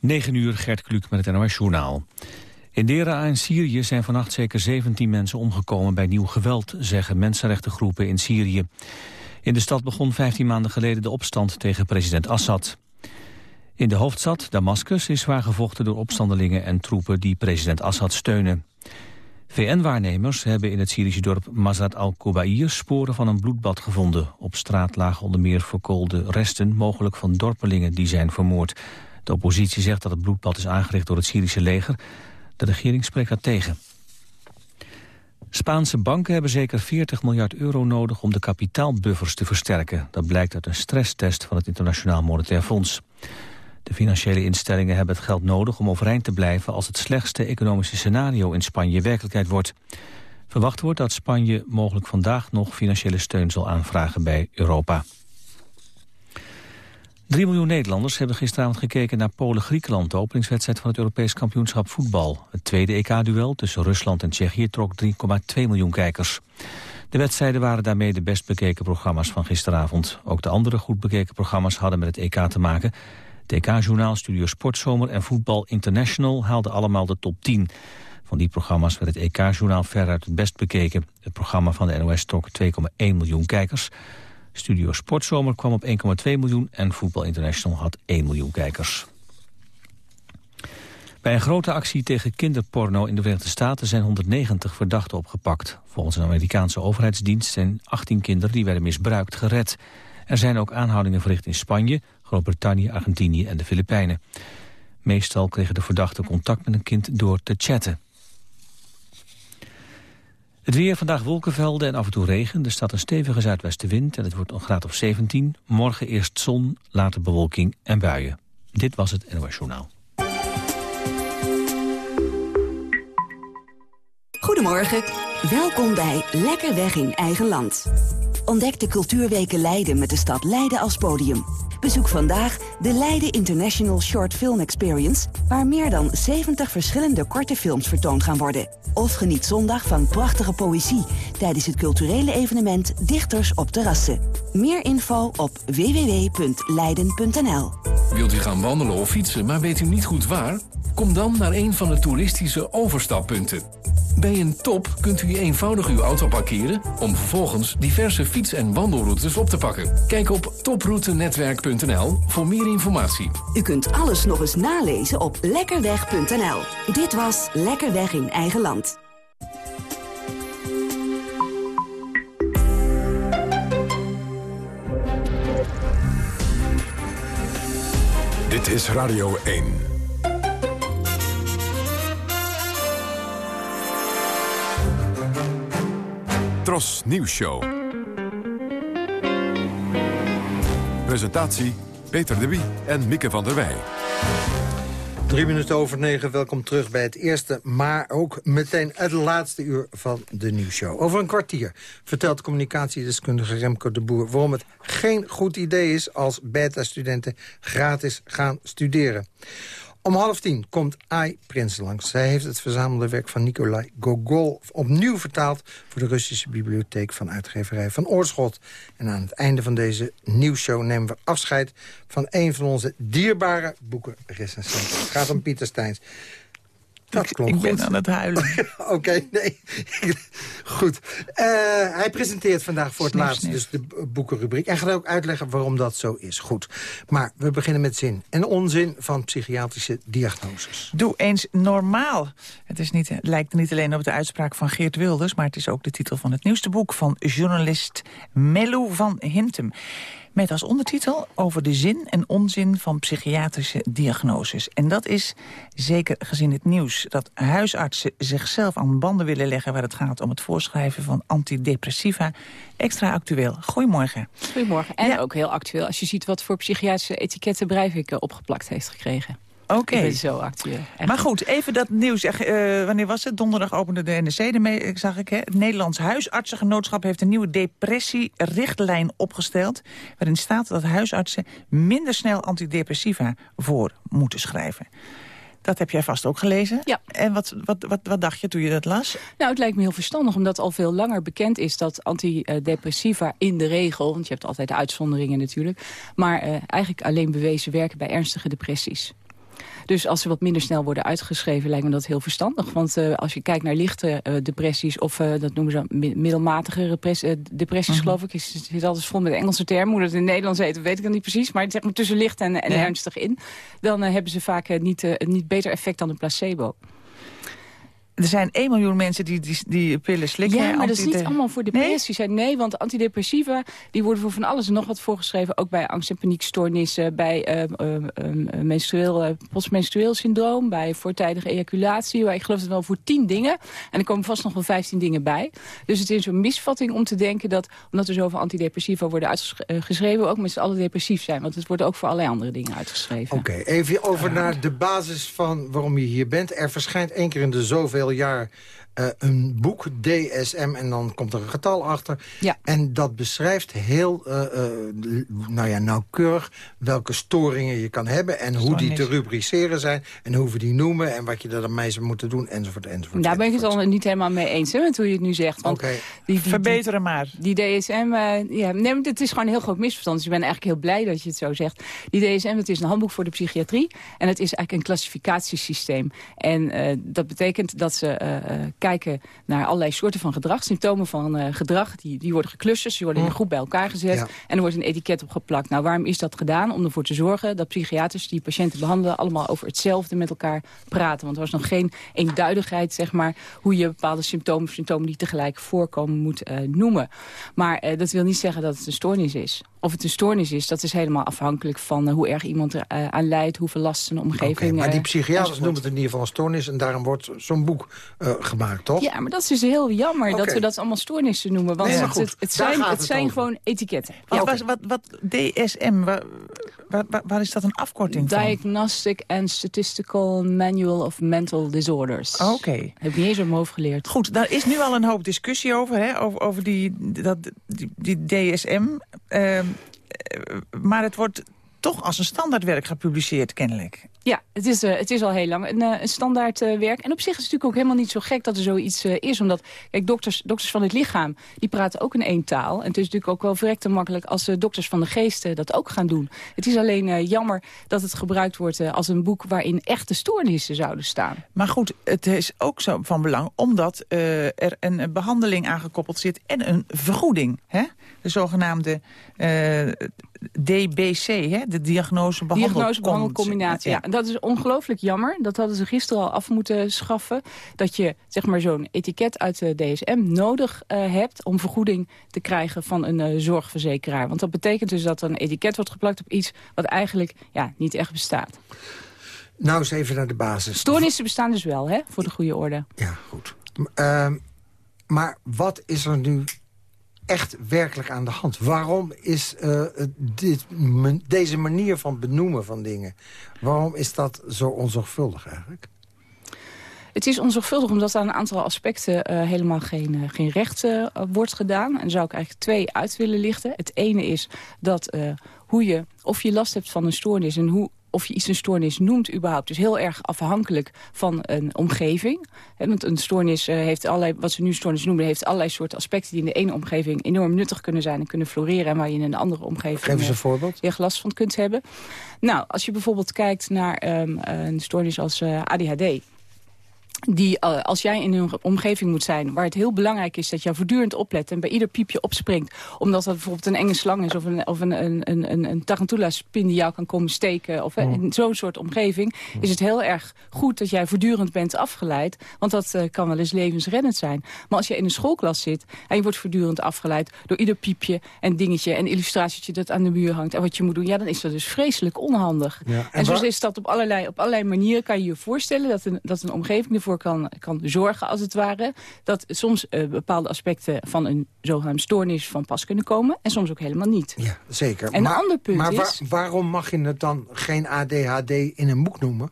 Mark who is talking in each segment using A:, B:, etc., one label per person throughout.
A: 9 uur, Gert Kluk met het NOS Journaal. In Dera in Syrië zijn vannacht zeker 17 mensen omgekomen bij nieuw geweld, zeggen mensenrechtengroepen in Syrië. In de stad begon 15 maanden geleden de opstand tegen president Assad. In de hoofdstad, Damascus, is zwaar gevochten door opstandelingen en troepen die president Assad steunen. VN-waarnemers hebben in het Syrische dorp Mazat al-Kubair sporen van een bloedbad gevonden. Op straat lagen onder meer verkoolde resten, mogelijk van dorpelingen die zijn vermoord. De oppositie zegt dat het bloedbad is aangericht door het Syrische leger. De regering spreekt dat tegen. Spaanse banken hebben zeker 40 miljard euro nodig om de kapitaalbuffers te versterken. Dat blijkt uit een stresstest van het Internationaal Monetair Fonds. De financiële instellingen hebben het geld nodig om overeind te blijven als het slechtste economische scenario in Spanje werkelijkheid wordt. Verwacht wordt dat Spanje mogelijk vandaag nog financiële steun zal aanvragen bij Europa. 3 miljoen Nederlanders hebben gisteravond gekeken naar Polen-Griekenland... de openingswedstrijd van het Europees kampioenschap voetbal. Het tweede EK-duel tussen Rusland en Tsjechië trok 3,2 miljoen kijkers. De wedstrijden waren daarmee de best bekeken programma's van gisteravond. Ook de andere goed bekeken programma's hadden met het EK te maken. Het EK-journaal Studio Sportzomer en Voetbal International haalden allemaal de top 10. Van die programma's werd het EK-journaal veruit het best bekeken. Het programma van de NOS trok 2,1 miljoen kijkers... Studio Sportzomer kwam op 1,2 miljoen en Voetbal International had 1 miljoen kijkers. Bij een grote actie tegen kinderporno in de Verenigde Staten zijn 190 verdachten opgepakt. Volgens een Amerikaanse overheidsdienst zijn 18 kinderen die werden misbruikt gered. Er zijn ook aanhoudingen verricht in Spanje, Groot-Brittannië, Argentinië en de Filipijnen. Meestal kregen de verdachten contact met een kind door te chatten. Het weer, vandaag wolkenvelden en af en toe regen. Er staat een stevige zuidwestenwind en het wordt een graad of 17. Morgen eerst zon, later bewolking en buien. Dit was het NOS Journaal.
B: Goedemorgen, welkom bij Lekker Weg in Eigen Land. Ontdek de cultuurweken Leiden met de stad Leiden als podium. Bezoek vandaag de Leiden International Short Film Experience... waar meer dan 70 verschillende korte films vertoond gaan worden. Of geniet zondag van prachtige poëzie... tijdens het culturele evenement Dichters op Terrassen. Meer info op www.leiden.nl
C: Wilt u gaan wandelen of fietsen, maar weet u niet goed waar? Kom dan naar een van de toeristische overstappunten. Bij een top kunt u eenvoudig uw auto parkeren... om vervolgens diverse fiets- en wandelroutes op te pakken. Kijk op voor meer informatie.
B: U kunt alles nog eens nalezen op lekkerweg.nl. Dit was Lekker Weg in Eigen Land.
D: Dit is Radio 1. Tros Nieuws Show. Presentatie Peter de Wie en Mieke van der Wij.
E: Drie minuten over negen, welkom terug bij het eerste... maar ook meteen het laatste uur van de nieuwsshow. Over een kwartier vertelt communicatiedeskundige Remco de Boer... waarom het geen goed idee is als beta-studenten gratis gaan studeren. Om half tien komt Ai Prins langs. Zij heeft het verzamelde werk van Nikolai Gogol opnieuw vertaald... voor de Russische bibliotheek van uitgeverij van Oorschot. En aan het einde van deze nieuwsshow nemen we afscheid... van een van onze dierbare boekenrecensenten. Het gaat om Pieter Steins. Dat
F: ik,
E: klopt
F: ik ben
E: goed.
F: aan het huilen.
E: Oké, nee. goed. Eh, hij presenteert vandaag voor het laatst dus de boekenrubriek. En gaat ook uitleggen waarom dat zo is. Goed. Maar we beginnen met zin en onzin van psychiatrische diagnoses.
F: Doe eens normaal. Het is niet, het lijkt niet alleen op de uitspraak van Geert Wilders... maar het is ook de titel van het nieuwste boek van journalist Melou van Hintem. Met als ondertitel over de zin en onzin van psychiatrische diagnoses. En dat is, zeker gezien het nieuws... dat huisartsen zichzelf aan banden willen leggen... waar het gaat om het voorschrijven van antidepressiva, extra actueel. Goedemorgen.
G: Goedemorgen. En
F: Ja.
G: ook heel actueel als je ziet wat voor psychiatrische etiketten Breivik eh, opgeplakt heeft gekregen.
F: Oké.
G: Ik ben zo actueel. Echt.
F: Maar goed, even dat nieuws. Eh, wanneer was het? Donderdag opende de NRC ermee, eh, zag ik. Hè? Het Nederlands Huisartsengenootschap heeft een nieuwe depressierichtlijn opgesteld... waarin staat dat huisartsen minder snel antidepressiva voor moeten schrijven. Dat heb jij vast ook gelezen.
G: Ja.
F: En wat, wat, wat, wat dacht je toen je dat las?
G: Nou, het lijkt me heel verstandig, omdat al veel langer bekend is... dat antidepressiva in de regel, want je hebt altijd uitzonderingen natuurlijk... maar eh, eigenlijk alleen bewezen werken bij ernstige depressies. Dus als ze wat minder snel worden uitgeschreven, lijkt me dat heel verstandig. Want uh, als je kijkt naar lichte uh, depressies, of uh, dat noemen ze middelmatige depressies,
F: Mhm.
G: geloof ik. is Het zit altijd vol met Engelse termen. Hoe dat in het Nederlands heet, weet ik dan niet precies. Maar zeg maar tussen licht en, en
F: Ja.
G: ernstig in. Dan hebben ze vaak niet, een niet beter effect dan een placebo.
F: Er zijn 1 miljoen mensen die die, die pillen slikken.
G: Ja, maar dat is niet allemaal voor depressie. Nee? nee, want antidepressiva die worden voor van alles en nog wat voorgeschreven. Ook bij angst- en paniekstoornissen, bij ehm, menstrueel, postmenstrueel syndroom... bij voortijdige ejaculatie. Maar ik geloof het wel voor 10 dingen. En er komen vast nog wel 15 dingen bij. Dus het is een misvatting om te denken dat... omdat er zoveel antidepressiva worden uitgeschreven... we ook met z'n allen depressief zijn. Want het wordt ook voor allerlei andere dingen uitgeschreven.
E: Oké, even over naar de basis van waarom je hier bent. Er verschijnt één keer in de zoveel jaar eh, een boek, DSM, en dan komt er een getal achter.
G: Ja.
E: En dat beschrijft heel eh, eh, nou ja, nauwkeurig welke storingen je kan hebben... en hoe die te rubriceren zijn en hoe we die noemen... en wat je er dan mee zou moeten doen, enzovoort, enzovoort.
G: Daar ben ik het al niet helemaal mee eens, hè, met hoe je het nu zegt. Want
E: Oké.
G: die,
F: Verbeteren maar.
G: Die DSM, eh, ja, nee, het is gewoon een heel groot misverstand. Dus ik ben eigenlijk heel blij dat je het zo zegt. Die DSM, dat is een handboek voor de psychiatrie. En het is eigenlijk een klassificatiesysteem. En eh, dat betekent dat ze eh, eh, kijken naar allerlei soorten van gedrag. Symptomen van eh, gedrag, die, die worden geclusterd. Ze worden in een groep bij elkaar gezet.
E: Ja.
G: En er wordt een etiket op geplakt. Nou, waarom is dat gedaan? Om ervoor te zorgen dat psychiaters die patiënten behandelen... allemaal over hetzelfde met elkaar praten. Want er was nog geen eenduidigheid, zeg maar... hoe je bepaalde symptomen, symptomen die tegelijk voorkomen moet noemen. Maar dat wil niet zeggen dat het een stoornis is. Of het een stoornis is, dat is helemaal afhankelijk van eh, hoe erg iemand er eh, aan lijdt... hoeveel last zijn omgeving...
E: Oké, maar die
G: eh,
E: psychiaters noemen het in ieder geval een stoornis... en daarom wordt zo'n boek eh, gemaakt, toch?
G: Ja, maar dat is dus heel jammer dat we dat allemaal stoornissen noemen. Want
E: Nee,
G: het,
E: goed,
G: het, zijn, het
E: het
G: zijn gewoon etiketten.
F: Wat,
G: Ja.
F: was- wat, wat, DSM, waar, waar, waar- waar is dat een afkorting van?
G: Diagnostic and Statistical Manual of Mental Disorders.
F: Oh, Oké.
G: Heb ik niet eens op mijn hoofd geleerd.
F: Goed, daar is nu al een hoop discussie over, hè? over, over die, dat, die, die DSM. Ehm, eh, maar het wordt toch als een standaardwerk gepubliceerd, kennelijk.
G: Ja, het is, eh, het is al heel lang een, eh, een standaard eh, werk. En op zich is het natuurlijk ook helemaal niet zo gek dat er zoiets eh, is. Omdat, kijk, dokters, dokters van het lichaam, die praten ook in één taal. En het is natuurlijk ook wel verrekte makkelijk als dokters van de geesten dat ook gaan doen. Het is alleen jammer dat het gebruikt wordt als een boek waarin echte stoornissen zouden staan.
F: Maar goed, het is ook zo van belang... omdat er een behandeling aangekoppeld zit en een vergoeding. Hè? De zogenaamde DBC, hè? de diagnose
G: Diagnose, behandelcombinatie. Ja.
F: Ja.
G: en dat is ongelooflijk jammer. Dat hadden ze gisteren al af moeten schaffen. Dat je zeg maar zo'n etiket uit de DSM nodig eh, hebt... om vergoeding te krijgen van een eh, zorgverzekeraar. Want dat betekent dus dat er een etiket wordt geplakt op iets... wat eigenlijk ja, niet echt bestaat.
E: Nou eens even naar de basis.
G: Stoornissen bestaan dus wel, hè, voor de goede orde.
E: Ja, goed. Ehm, maar wat is er nu echt werkelijk aan de hand? Waarom is eh, dit, deze manier van benoemen van dingen... waarom is dat zo onzorgvuldig eigenlijk?
G: Het is onzorgvuldig omdat aan een aantal aspecten eh, helemaal geen, eh, geen recht wordt gedaan. En zou ik eigenlijk twee uit willen lichten. Het ene is dat hoe je, of je last hebt van een stoornis en hoe of je iets een stoornis noemt überhaupt, is heel erg afhankelijk van een omgeving. Want een stoornis eh, heeft allerlei, wat ze nu stoornis noemen, heeft allerlei soorten aspecten die in de ene omgeving enorm nuttig kunnen zijn en kunnen floreren en waar je in een andere omgeving
E: Geef eens
G: eh,
E: een voorbeeld.
G: je last van kunt hebben. Nou, als je bijvoorbeeld kijkt naar ehm, een stoornis als eh, ADHD... Die, eh, als jij in een omgeving moet zijn waar het heel belangrijk is dat je voortdurend oplet en bij ieder piepje opspringt, omdat dat bijvoorbeeld een enge slang is of een, of een, een, een, een, een tarantula-spin die jou kan komen steken, of eh, in zo'n soort omgeving, is het heel erg goed dat jij voortdurend bent afgeleid, want dat eh, kan wel eens levensreddend zijn. Maar als je in een schoolklas zit en je wordt voortdurend afgeleid door ieder piepje en dingetje en illustratietje dat aan de muur hangt en wat je moet doen, ja, dan is dat dus vreselijk onhandig.
E: Ja,
G: En,
E: en
G: zo is dat op allerlei, op allerlei manieren kan je je voorstellen dat een, dat een omgeving ervoor kan, kan zorgen, als het ware. Dat soms eh, bepaalde aspecten van een zogenaamde stoornis van pas kunnen komen. En soms ook helemaal niet.
E: Ja, zeker.
G: En een
E: maar,
G: ander punt
E: maar
G: is-
E: waarom mag je het dan geen ADHD in een boek noemen?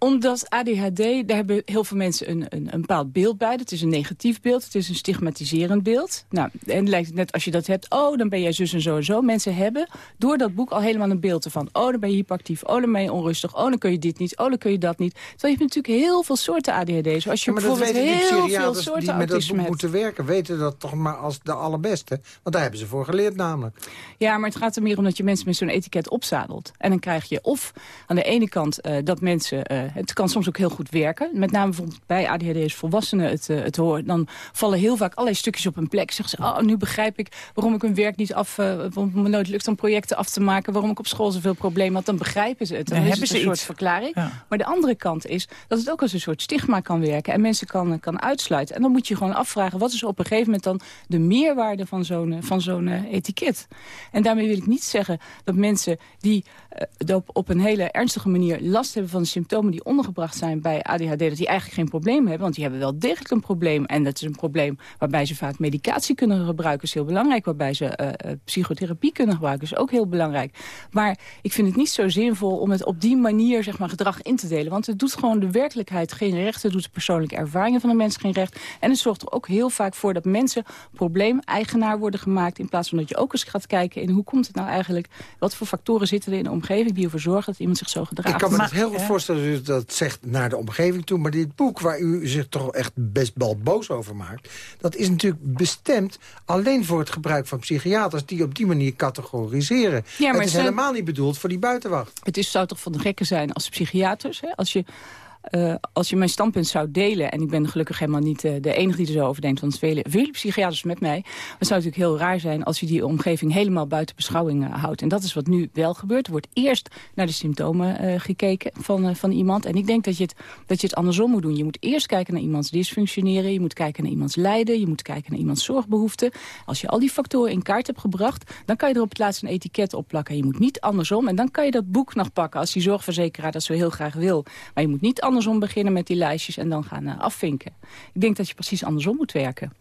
G: Omdat ADHD, daar hebben heel veel mensen een, een, een bepaald beeld bij. Dat is een negatief beeld, het is een stigmatiserend beeld. Nou, en het lijkt het net als je dat hebt, oh, dan ben jij zus en zo en zo. Mensen hebben door dat boek al helemaal een beeld ervan. Oh, dan ben je hyperactief, oh, dan ben je onrustig, oh, dan kun je dit niet, oh, dan kun je dat niet. Terwijl je hebt natuurlijk heel veel soorten ADHD. Zoals je
E: Ja, maar dat
G: bijvoorbeeld
E: weten die
G: heel veel soorten
E: die met dat boek
G: hebt.
E: moeten werken... weten dat toch maar als de allerbeste. Want daar hebben ze voor geleerd namelijk.
G: Ja, maar het gaat er meer om dat je mensen met zo'n etiket opzadelt. En dan krijg je of aan de ene kant eh, dat mensen... eh, het kan soms ook heel goed werken. Met name bijvoorbeeld bij ADHD's volwassenen het, eh, het horen. Dan vallen heel vaak allerlei stukjes op een plek. Zeggen ze, oh, nu begrijp ik waarom ik mijn werk niet af... Uh, waarom me nooit lukt om projecten af te maken. Waarom ik op school zoveel problemen had. Dan begrijpen ze het. Dan,
F: hebben
G: het een
F: ze
G: soort verklaring.
F: Ja.
G: Maar de andere kant is dat het ook als een soort stigma kan werken. En mensen kan, kan uitsluiten. En dan moet je gewoon afvragen... wat is op een gegeven moment dan de meerwaarde van zo'n eh, van zo'n eh, etiket? En daarmee wil ik niet zeggen dat mensen die eh, op, op een hele ernstige manier last hebben van de symptomen die ondergebracht zijn bij ADHD, dat die eigenlijk geen probleem hebben, want die hebben wel degelijk een probleem. En dat is een probleem waarbij ze vaak medicatie kunnen gebruiken, is heel belangrijk. Waarbij ze eh, eh, psychotherapie kunnen gebruiken, is ook heel belangrijk. Maar ik vind het niet zo zinvol om het op die manier zeg maar, gedrag in te delen. Want het doet gewoon de werkelijkheid geen recht. Het doet de persoonlijke ervaringen van de mensen geen recht. En het zorgt er ook heel vaak voor dat mensen probleemeigenaar worden gemaakt. In plaats van dat je ook eens gaat kijken in hoe komt het nou eigenlijk. Wat voor factoren zitten er in de omgeving die ervoor zorgen dat iemand zich zo gedraagt.
E: Ik kan me
F: Maar-
E: dat heel goed
F: ja.
E: voorstellen dat zegt naar de omgeving toe. Maar dit boek waar u zich toch echt best wel boos over maakt... dat is natuurlijk bestemd alleen voor het gebruik van psychiaters... die op die manier categoriseren.
G: maar
E: het
G: het
E: is
G: zijn-
E: helemaal niet bedoeld voor die buitenwacht.
G: Het is, zou toch van de gekken zijn als psychiaters. Hè? Als, je, eh, als je mijn standpunt zou delen... en ik ben gelukkig helemaal niet eh, de enige die er zo over denkt... want vele, vele psychiaters met mij... het zou natuurlijk heel raar zijn als je die omgeving... helemaal buiten beschouwing eh, houdt. En dat is wat nu wel gebeurt. Er wordt eerst naar de symptomen gekeken van, van iemand. En ik denk dat je, het, dat je het andersom moet doen. Je moet eerst kijken naar iemands dysfunctioneren. Je moet kijken naar iemands lijden. Je moet kijken naar iemands zorgbehoeften. Als je al die factoren in kaart hebt gebracht... dan kan je er op het laatst een etiket op plakken. Je moet niet andersom. En dan kan je dat boek nog pakken als die zorgverzekeraar dat zo heel graag wil. Maar je moet niet beginnen met die lijstjes en dan gaan eh, afvinken. Ik denk dat je precies andersom moet werken.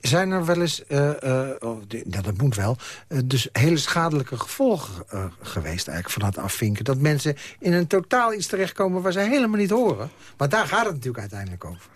E: Zijn er wel eens, eh, eh, oh, dat moet wel, dus hele schadelijke gevolgen geweest eigenlijk van het afvinken? Dat mensen in een totaal iets terechtkomen waar ze helemaal niet horen. Maar daar gaat het natuurlijk uiteindelijk over.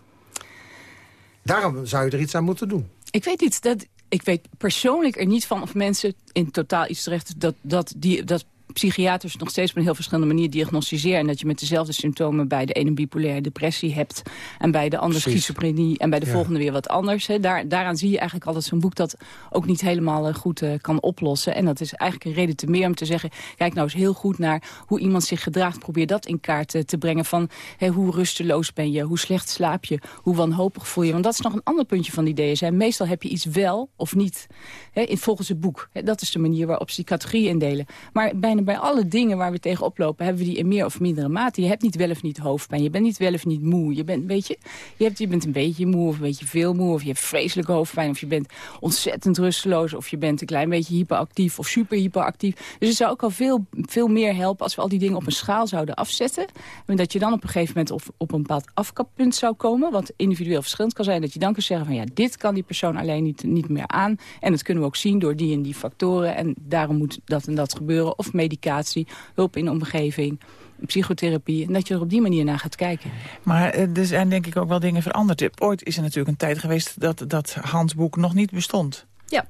E: Daarom zou je er iets aan moeten doen.
G: Ik weet niet, dat, ik weet persoonlijk er niet van of mensen in totaal iets terecht... dat, dat, die, dat psychiaters nog steeds op een heel verschillende manier diagnosticeren... en dat je met dezelfde symptomen bij de ene bipolaire depressie hebt... en bij de andere
E: Precies.
G: schizofrenie en bij de
E: Ja.
G: volgende weer wat anders. Hè. Daar, daaraan zie je eigenlijk altijd zo'n boek dat ook niet helemaal eh, goed eh, kan oplossen. En dat is eigenlijk een reden te meer om te zeggen... kijk nou eens heel goed naar hoe iemand zich gedraagt. Probeer dat in kaart eh, te brengen van hè, hoe rusteloos ben je, hoe slecht slaap je... hoe wanhopig voel je. Want dat is nog een ander puntje van die DSM. Meestal heb je iets wel of niet, hè, in, volgens het boek. Dat is de manier waarop ze die categorieën indelen. Maar bijna bij alle dingen waar we tegen oplopen... hebben we die in meer of mindere mate. Je hebt niet wel of niet hoofdpijn, je bent niet wel of niet moe. Je bent, weet je, je, hebt, je bent een beetje moe of een beetje veel moe... of je hebt vreselijke hoofdpijn of je bent ontzettend rusteloos... of je bent een klein beetje hyperactief of super hyperactief. Dus het zou ook al veel, veel meer helpen als we al die dingen op een schaal zouden afzetten. En dat je dan op een gegeven moment op, op een bepaald afkappunt zou komen... wat individueel verschillend kan zijn. Dat je dan kunt zeggen van ja, dit kan die persoon alleen niet, niet meer aan. En dat kunnen we ook zien door die en die factoren. En daarom moet dat en dat gebeuren. Of medicatie, hulp in de omgeving, psychotherapie. En dat je er op die manier naar gaat kijken.
F: Maar eh, er zijn denk ik ook wel dingen veranderd. Ooit is er natuurlijk een tijd geweest dat dat handboek nog niet bestond.
G: Ja.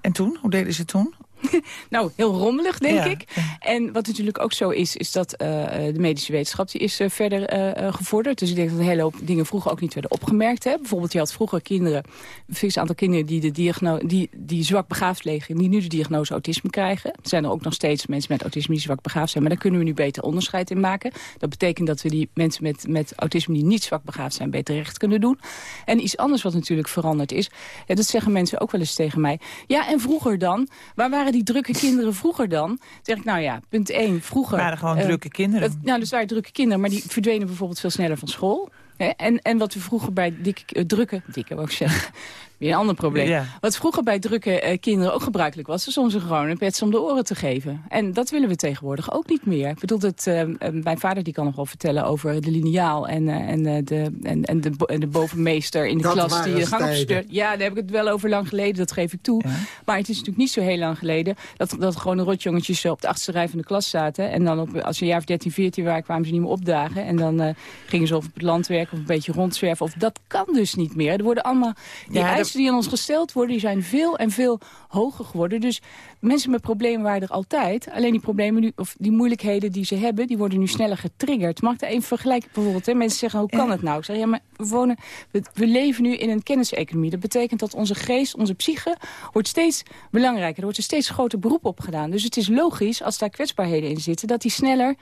F: En toen? Hoe deden ze het toen?
G: Nou, heel rommelig, denk
F: Ja.
G: ik. En wat natuurlijk ook zo is, is dat eh, de medische wetenschap die is eh, verder eh, gevorderd. Dus ik denk dat een hele hoop dingen vroeger ook niet werden opgemerkt. Hè. Bijvoorbeeld, je had vroeger kinderen, een fix aantal kinderen die, de die, die zwak begaafd liggen, die nu de diagnose autisme krijgen. Er zijn er ook nog steeds mensen met autisme die zwak begaafd zijn, maar daar kunnen we nu beter onderscheid in maken. Dat betekent dat we die mensen met, met autisme die niet zwak begaafd zijn, beter recht kunnen doen. En iets anders wat natuurlijk veranderd is, en dat zeggen mensen ook wel eens tegen mij. Ja, en vroeger dan? Waar waren die drukke kinderen vroeger dan? Zeg ik, nou ja, punt 1, vroeger...
F: waren gewoon
G: eh,
F: drukke kinderen.
G: het- nou, dus waren drukke kinderen, maar die verdwenen bijvoorbeeld veel sneller van school. Hè? En, en wat we vroeger bij dikke, eh, drukke, dikke wou ik zeggen, Weer een ander probleem. Wat vroeger bij drukke uh, kinderen ook gebruikelijk was... is om ze gewoon een pets om de oren te geven. En dat willen we tegenwoordig ook niet meer. Ik bedoel, het, uh, mijn vader die kan nog wel vertellen over de liniaal... en, en, de, en, en, de, en de bovenmeester in de klas die je gang opstuurt. Ja, daar heb ik het wel over lang geleden, dat geef ik toe. Maar het is natuurlijk niet zo heel lang geleden... dat, dat gewoon de rotjongetjes op de achterste rij van de klas zaten. En dan op, als je een jaar of 13, 14 waren, kwamen ze niet meer opdagen. En dan gingen ze op het land werken of een beetje rondzwerven. Of dat kan dus niet meer. Er worden allemaal... Die die aan ons gesteld worden, die zijn veel en veel hoger geworden. Dus mensen met problemen waren er altijd. Alleen die problemen nu, of die moeilijkheden die ze hebben, die worden nu sneller getriggerd. Mag ik daar even vergelijken bijvoorbeeld? Hè? Mensen zeggen, hoe kan het nou? Ik zeg, ja, maar we, wonen, we, we leven nu in een kenniseconomie. Dat betekent dat onze geest, onze psyche, wordt steeds belangrijker. Er wordt een steeds groter beroep op gedaan. Dus het is logisch, als daar kwetsbaarheden in zitten, dat die sneller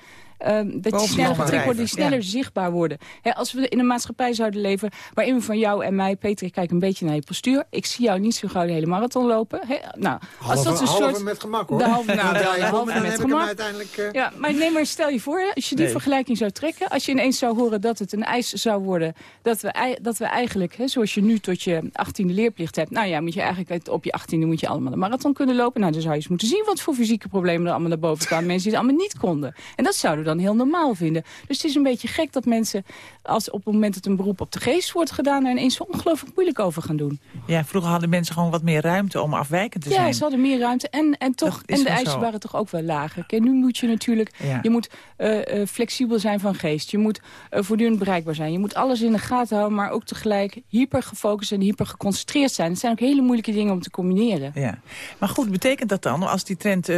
G: Um, dat die sneller getriggerd worden, die sneller zichtbaar worden. als we in een maatschappij zouden leven waarin we van jou en mij... Peter, ik kijk een beetje naar je postuur. Ik zie jou niet zo gauw de hele marathon lopen. nou,
E: als dat een soort, met gemak, hoor.
G: De halve, nou, de halve met gemak. Uiteindelijk, uh... Ja, maar neem maar stel je voor, als je die vergelijking zou trekken... als je ineens zou horen dat het een eis zou worden... dat we, dat we eigenlijk, hè, zoals je nu tot je 18e leerplicht hebt... nou ja, moet je eigenlijk op je 18e moet je allemaal de marathon kunnen lopen. Nou, dan zou je eens moeten zien wat voor fysieke problemen er allemaal naar boven kwamen. Mensen die het allemaal niet konden. En dat zouden dan heel normaal vinden. Dus het is een beetje gek dat mensen, als op het moment dat een beroep op de geest wordt gedaan... er ineens zo ongelooflijk moeilijk over gaan doen.
F: Ja, vroeger hadden mensen gewoon wat meer ruimte om afwijkend te zijn.
G: Ja, ze hadden meer ruimte en, en, toch, en de eisen waren toch ook wel lager. Kijk, nu moet je natuurlijk, je moet uh, flexibel zijn van geest. Je moet uh, voortdurend bereikbaar zijn. Je moet alles in de gaten houden, maar ook tegelijk hyper gefocust en hyper geconcentreerd zijn. Het zijn ook hele moeilijke dingen om te combineren.
F: Ja. Maar goed, betekent dat dan, als die trend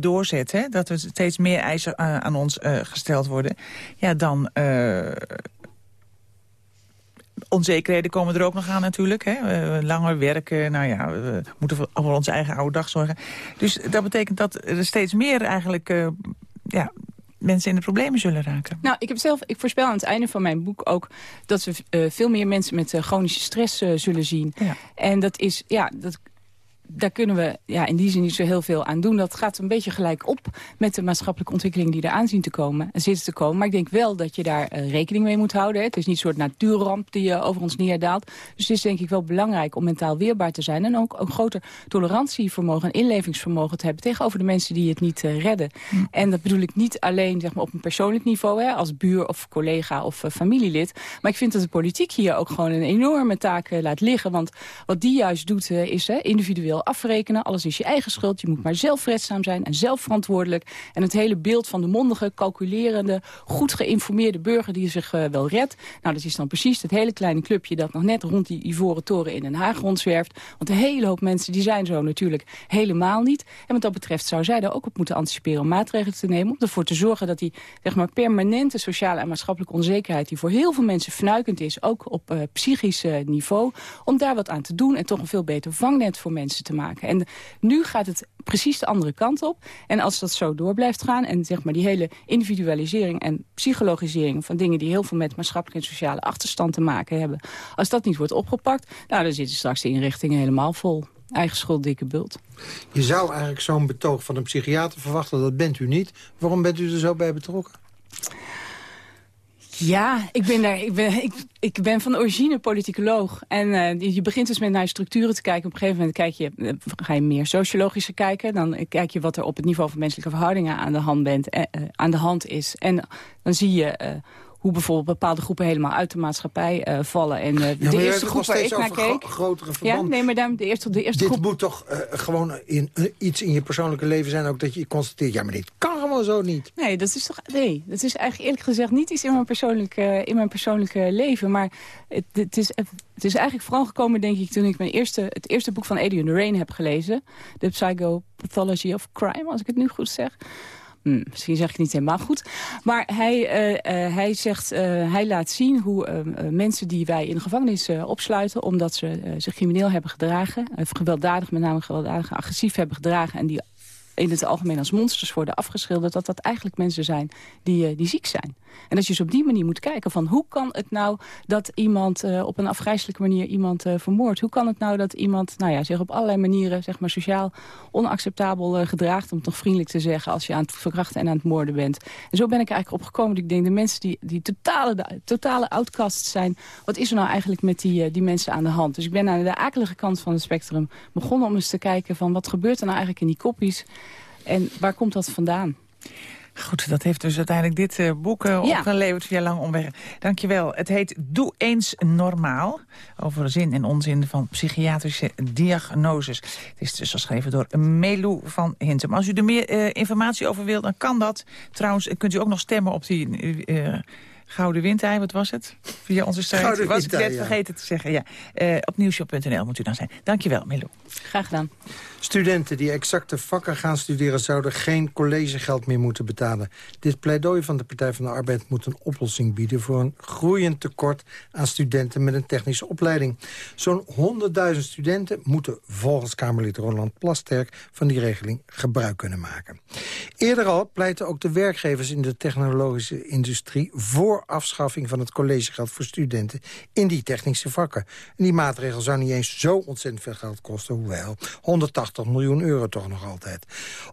F: doorzet... Hè, dat we steeds meer eisen aan ons gesteld worden... ja, dan... Onzekerheden komen er ook nog aan natuurlijk. Hè? langer werken, nou ja, we moeten voor, voor onze eigen oude dag zorgen. Dus dat betekent dat er steeds meer eigenlijk... Uh, ja, mensen in de problemen zullen raken.
G: Nou, ik heb zelf, ik voorspel aan het einde van mijn boek ook dat we uh, veel meer mensen met uh, chronische stress uh, zullen zien. Ja. En dat is, ja, dat daar kunnen we ja, in die zin niet zo heel veel aan doen. Dat gaat een beetje gelijk op met de maatschappelijke ontwikkelingen die er aan zien te komen en zitten te komen. Maar ik denk wel dat je daar uh, rekening mee moet houden. Hè. Het is niet een soort natuurramp die uh, over ons neerdaalt. Dus het is denk ik wel belangrijk om mentaal weerbaar te zijn. En ook een groter tolerantievermogen en inlevingsvermogen te hebben tegenover de mensen die het niet uh, redden. Hm. En dat bedoel ik niet alleen zeg maar, op een persoonlijk niveau, hè, als buur of collega of familielid. Maar ik vind dat de politiek hier ook gewoon een enorme taak laat liggen. Want wat die juist doet is hè, afrekenen. Alles is je eigen schuld. Je moet maar zelfredzaam zijn en zelfverantwoordelijk. En het hele beeld van de mondige, calculerende, goed geïnformeerde burger die zich uh, wel redt. Nou, dat is dan precies het hele kleine clubje dat nog net rond die Ivoren Toren in Den Haag rondzwerft. Want een hele hoop mensen die zijn zo natuurlijk helemaal niet. En wat dat betreft zou zij daar ook op moeten anticiperen om maatregelen te nemen. Om ervoor te zorgen dat die zeg maar, permanente sociale en maatschappelijke onzekerheid die voor heel veel mensen fnuikend is, ook op uh, psychisch uh, niveau, om daar wat aan te doen en toch een veel beter vangnet voor mensen te maken. En nu gaat het precies de andere kant op. En als dat zo door blijft gaan en zeg maar die hele individualisering en psychologisering van dingen die heel veel met maatschappelijke en sociale achterstand te maken hebben. Als dat niet wordt opgepakt, nou dan zitten straks de inrichtingen helemaal vol. Eigen schuld, dikke bult.
E: Je zou eigenlijk zo'n betoog van een psychiater verwachten, dat bent u niet. Waarom bent u er zo bij betrokken?
G: Ja, ik ben, daar, ik, ben, ik, ik ben van origine politicoloog. En uh, je begint dus met naar structuren te kijken. Op een gegeven moment kijk je, uh, ga je meer sociologische kijken. Dan kijk je wat er op het niveau van menselijke verhoudingen aan de hand, bent, uh, aan de hand is. En dan zie je hoe bijvoorbeeld bepaalde groepen helemaal uit de maatschappij uh, vallen. En uh,
E: ja, de eerste groep waar ik naar keek... grotere verband.
G: Ja, nee, maar de eerste, de eerste
E: dit
G: groep...
E: moet toch uh, gewoon in, iets in je persoonlijke leven zijn... ook dat je constateert, ja, maar dit kan gewoon zo niet.
G: Nee, dat is toch... Nee, dat is eigenlijk eerlijk gezegd niet iets in mijn persoonlijke, in mijn persoonlijke leven. Maar het, het, is, het is eigenlijk vooral gekomen, denk ik... toen ik mijn eerste, het eerste boek van Adrian Rain heb gelezen. The Psychopathology of Crime, als ik het nu goed zeg... Hm, misschien zeg ik niet helemaal goed. Maar hij, uh, uh, hij, zegt, uh, hij laat zien hoe mensen die wij in de gevangenis opsluiten... omdat ze zich crimineel hebben gedragen... gewelddadig, met name gewelddadig agressief hebben gedragen... en die in het algemeen als monsters worden afgeschilderd... dat dat eigenlijk mensen zijn die, die ziek zijn. En dat je dus op die manier moet kijken van hoe kan het nou dat iemand op een afgrijzelijke manier iemand vermoordt? Hoe kan het nou dat iemand nou ja, zich op allerlei manieren zeg maar, sociaal onacceptabel gedraagt... om nog vriendelijk te zeggen als je aan het verkrachten en aan het moorden bent. En zo ben ik eigenlijk opgekomen. Ik denk de mensen die, die totale, de, totale outcasts zijn... wat is er nou eigenlijk met die, die mensen aan de hand? Dus ik ben aan de akelige kant van het spectrum begonnen om eens te kijken... van wat gebeurt er nou eigenlijk in die koppies en waar komt dat vandaan?
F: Goed, dat heeft dus uiteindelijk dit uh, boek uh, ja. opgeleverd via Lang Omweg. Dankjewel. Het heet Doe eens normaal. Over zin en onzin van psychiatrische diagnoses. Het is dus geschreven door Melu van Hintem. Als u er meer uh, informatie over wilt, dan kan dat. Trouwens, kunt u ook nog stemmen op die Gouden Windei, wat was het? Via onze site.
E: Gouden
F: was ik net vergeten te zeggen, ja. Uh, op nieuwshop.nl moet u dan zijn. Dankjewel, Milo.
G: Graag gedaan.
E: Studenten die exacte vakken gaan studeren... zouden geen collegegeld meer moeten betalen. Dit pleidooi van de Partij van de Arbeid moet een oplossing bieden... voor een groeiend tekort aan studenten met een technische opleiding. Zo'n 100.000 studenten moeten volgens Kamerlid Roland Plasterk... van die regeling gebruik kunnen maken. Eerder al pleiten ook de werkgevers in de technologische industrie... voor afschaffing van het collegegeld voor studenten in die technische vakken. En die maatregel zou niet eens zo ontzettend veel geld kosten, hoewel 180 miljoen euro toch nog altijd.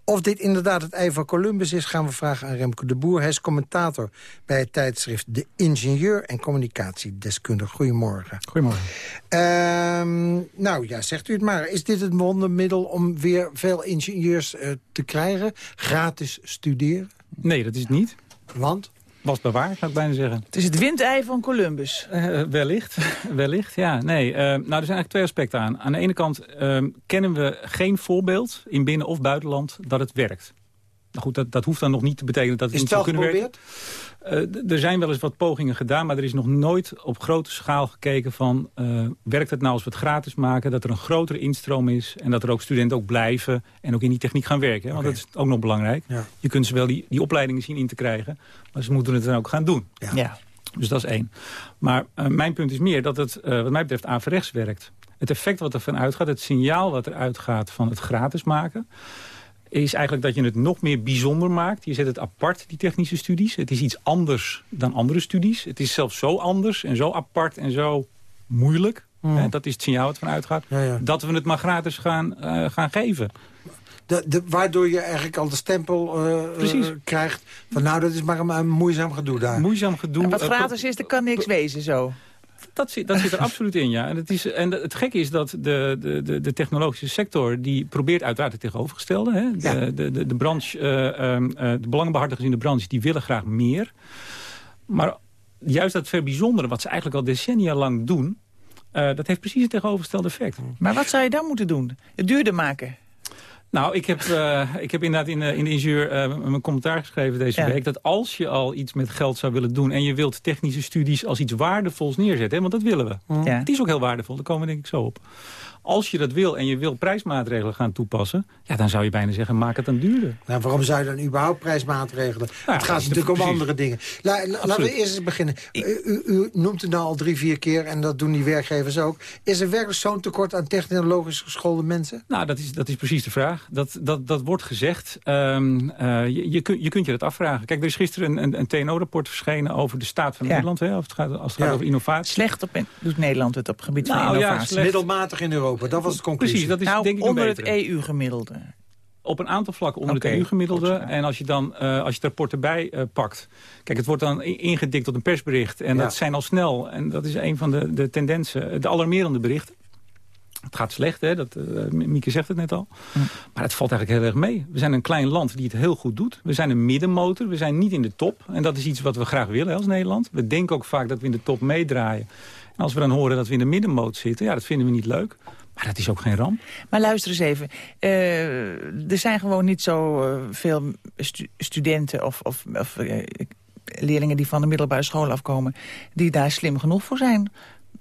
E: Of dit inderdaad het ei van Columbus is, gaan we vragen aan Remco de Boer. Hij is commentator bij het tijdschrift De Ingenieur en Communicatiedeskundige. Goedemorgen.
H: Goedemorgen.
E: Ehm, nou ja, zegt u het maar. Is dit het wondermiddel om weer veel ingenieurs uh, te krijgen? Gratis studeren?
H: Nee, dat is het niet.
E: Want?
H: Was bewaard, zou ik bijna zeggen.
F: Het is het windei van Columbus.
H: Uh, wellicht, wellicht, ja. Nee, uh, nou, er zijn eigenlijk twee aspecten aan. Aan de ene kant uh, kennen we geen voorbeeld in binnen- of buitenland dat het werkt. Nou goed, dat, dat hoeft dan nog niet te betekenen dat het
E: is
H: niet
E: zou
H: kunnen
E: werken.
H: Uh, er zijn wel eens wat pogingen gedaan, maar er is nog nooit op grote schaal gekeken van... Uh, werkt het nou als we het gratis maken, dat er een grotere instroom is... en dat er ook studenten ook blijven en ook in die techniek gaan werken. Want okay. dat is ook nog belangrijk.
E: Ja.
H: Je kunt ze wel die, die opleidingen zien in te krijgen, maar ze moeten het dan ook gaan doen.
E: Ja.
F: ja.
H: Dus dat is één. Maar uh, mijn punt is meer dat het, wat mij betreft, averechts werkt. Het effect wat ervan uitgaat, het signaal wat er uitgaat van het gratis maken is eigenlijk dat je het nog meer bijzonder maakt. Je zet het apart, die technische studies. Het is iets anders dan andere studies. Het is zelfs zo anders en zo apart en zo moeilijk.
E: Mm.
H: Hè, dat is het signaal wat van uitgaat.
E: Ja, ja.
H: Dat we het maar gratis gaan, uh, gaan geven.
E: De, de, waardoor je eigenlijk al de stempel uh, krijgt van nou, dat is maar een, een moeizaam gedoe daar.
H: Moeizaam gedoe.
F: En wat gratis is, dat kan niks wezen zo.
H: Dat zit, dat zit er absoluut in, ja. En het, is, en het gekke is dat de, de, de technologische sector... die probeert uiteraard het tegenovergestelde. Hè? De,
E: ja.
H: de, de, de, branche, uh, uh, de belangenbehartigers in de branche... die willen graag meer. Maar juist dat ver bijzondere... wat ze eigenlijk al decennia lang doen... Uh, dat heeft precies het tegenovergestelde effect.
F: Maar wat zou je dan moeten doen? Het duurder maken?
H: Nou, ik heb, uh, ik heb inderdaad in, uh, in de ingenieur uh, mijn commentaar geschreven deze
F: Ja.
H: week... dat als je al iets met geld zou willen doen... en je wilt technische studies als iets waardevols neerzetten... Hè, want dat willen we.
F: Ja.
H: Het is ook heel waardevol, daar komen we denk ik zo op. Als je dat wil en je wil prijsmaatregelen gaan toepassen... Ja, dan zou je bijna zeggen, maak het dan duurder.
E: Nou, waarom zou je dan überhaupt prijsmaatregelen?
H: Ja,
E: het gaat natuurlijk om andere dingen. La, la- laten we eerst eens beginnen. U, u, u noemt het nou al drie, vier keer, en dat doen die werkgevers ook. Is er werkelijk zo'n tekort aan technologisch geschoolde mensen?
H: Nou, dat is, dat is precies de vraag. Dat, dat, dat wordt gezegd. Um, uh, je, je, kun, je kunt je dat afvragen. Kijk, er is gisteren een, een, een TNO-rapport verschenen over de staat van
F: Ja.
H: Nederland. Hè, als het gaat, als het gaat
E: Ja.
H: over innovatie.
F: Slecht op, doet Nederland het op het gebied van
H: Nou ja,
F: innovatie.
H: slecht.
E: Middelmatig in Europa, dat was de conclusie.
H: Precies, dat is
F: nou,
H: denk ik
F: onder het. EU-gemiddelde.
H: Op een aantal vlakken onder het EU-gemiddelde. En als je dan uh, als je het rapport erbij uh, pakt. Kijk, het wordt dan ingedikt tot een persbericht. En
E: Ja.
H: dat zijn al snel. En dat is een van de, de tendensen. De alarmerende berichten. Het gaat slecht, hè? Dat, uh, Mieke zegt het net al.
F: Hm.
H: Maar het valt eigenlijk heel erg mee. We zijn een klein land die het heel goed doet. We zijn een middenmotor. We zijn niet in de top. En dat is iets wat we graag willen als Nederland. We denken ook vaak dat we in de top meedraaien. En als we dan horen dat we in de middenmoot zitten... ja, dat vinden we niet leuk. Maar dat is ook geen ramp.
F: Maar luister eens even. Eh, er zijn gewoon niet zo eh, veel stu- studenten of, of, of eh, leerlingen die van de middelbare school afkomen... die daar slim genoeg voor zijn.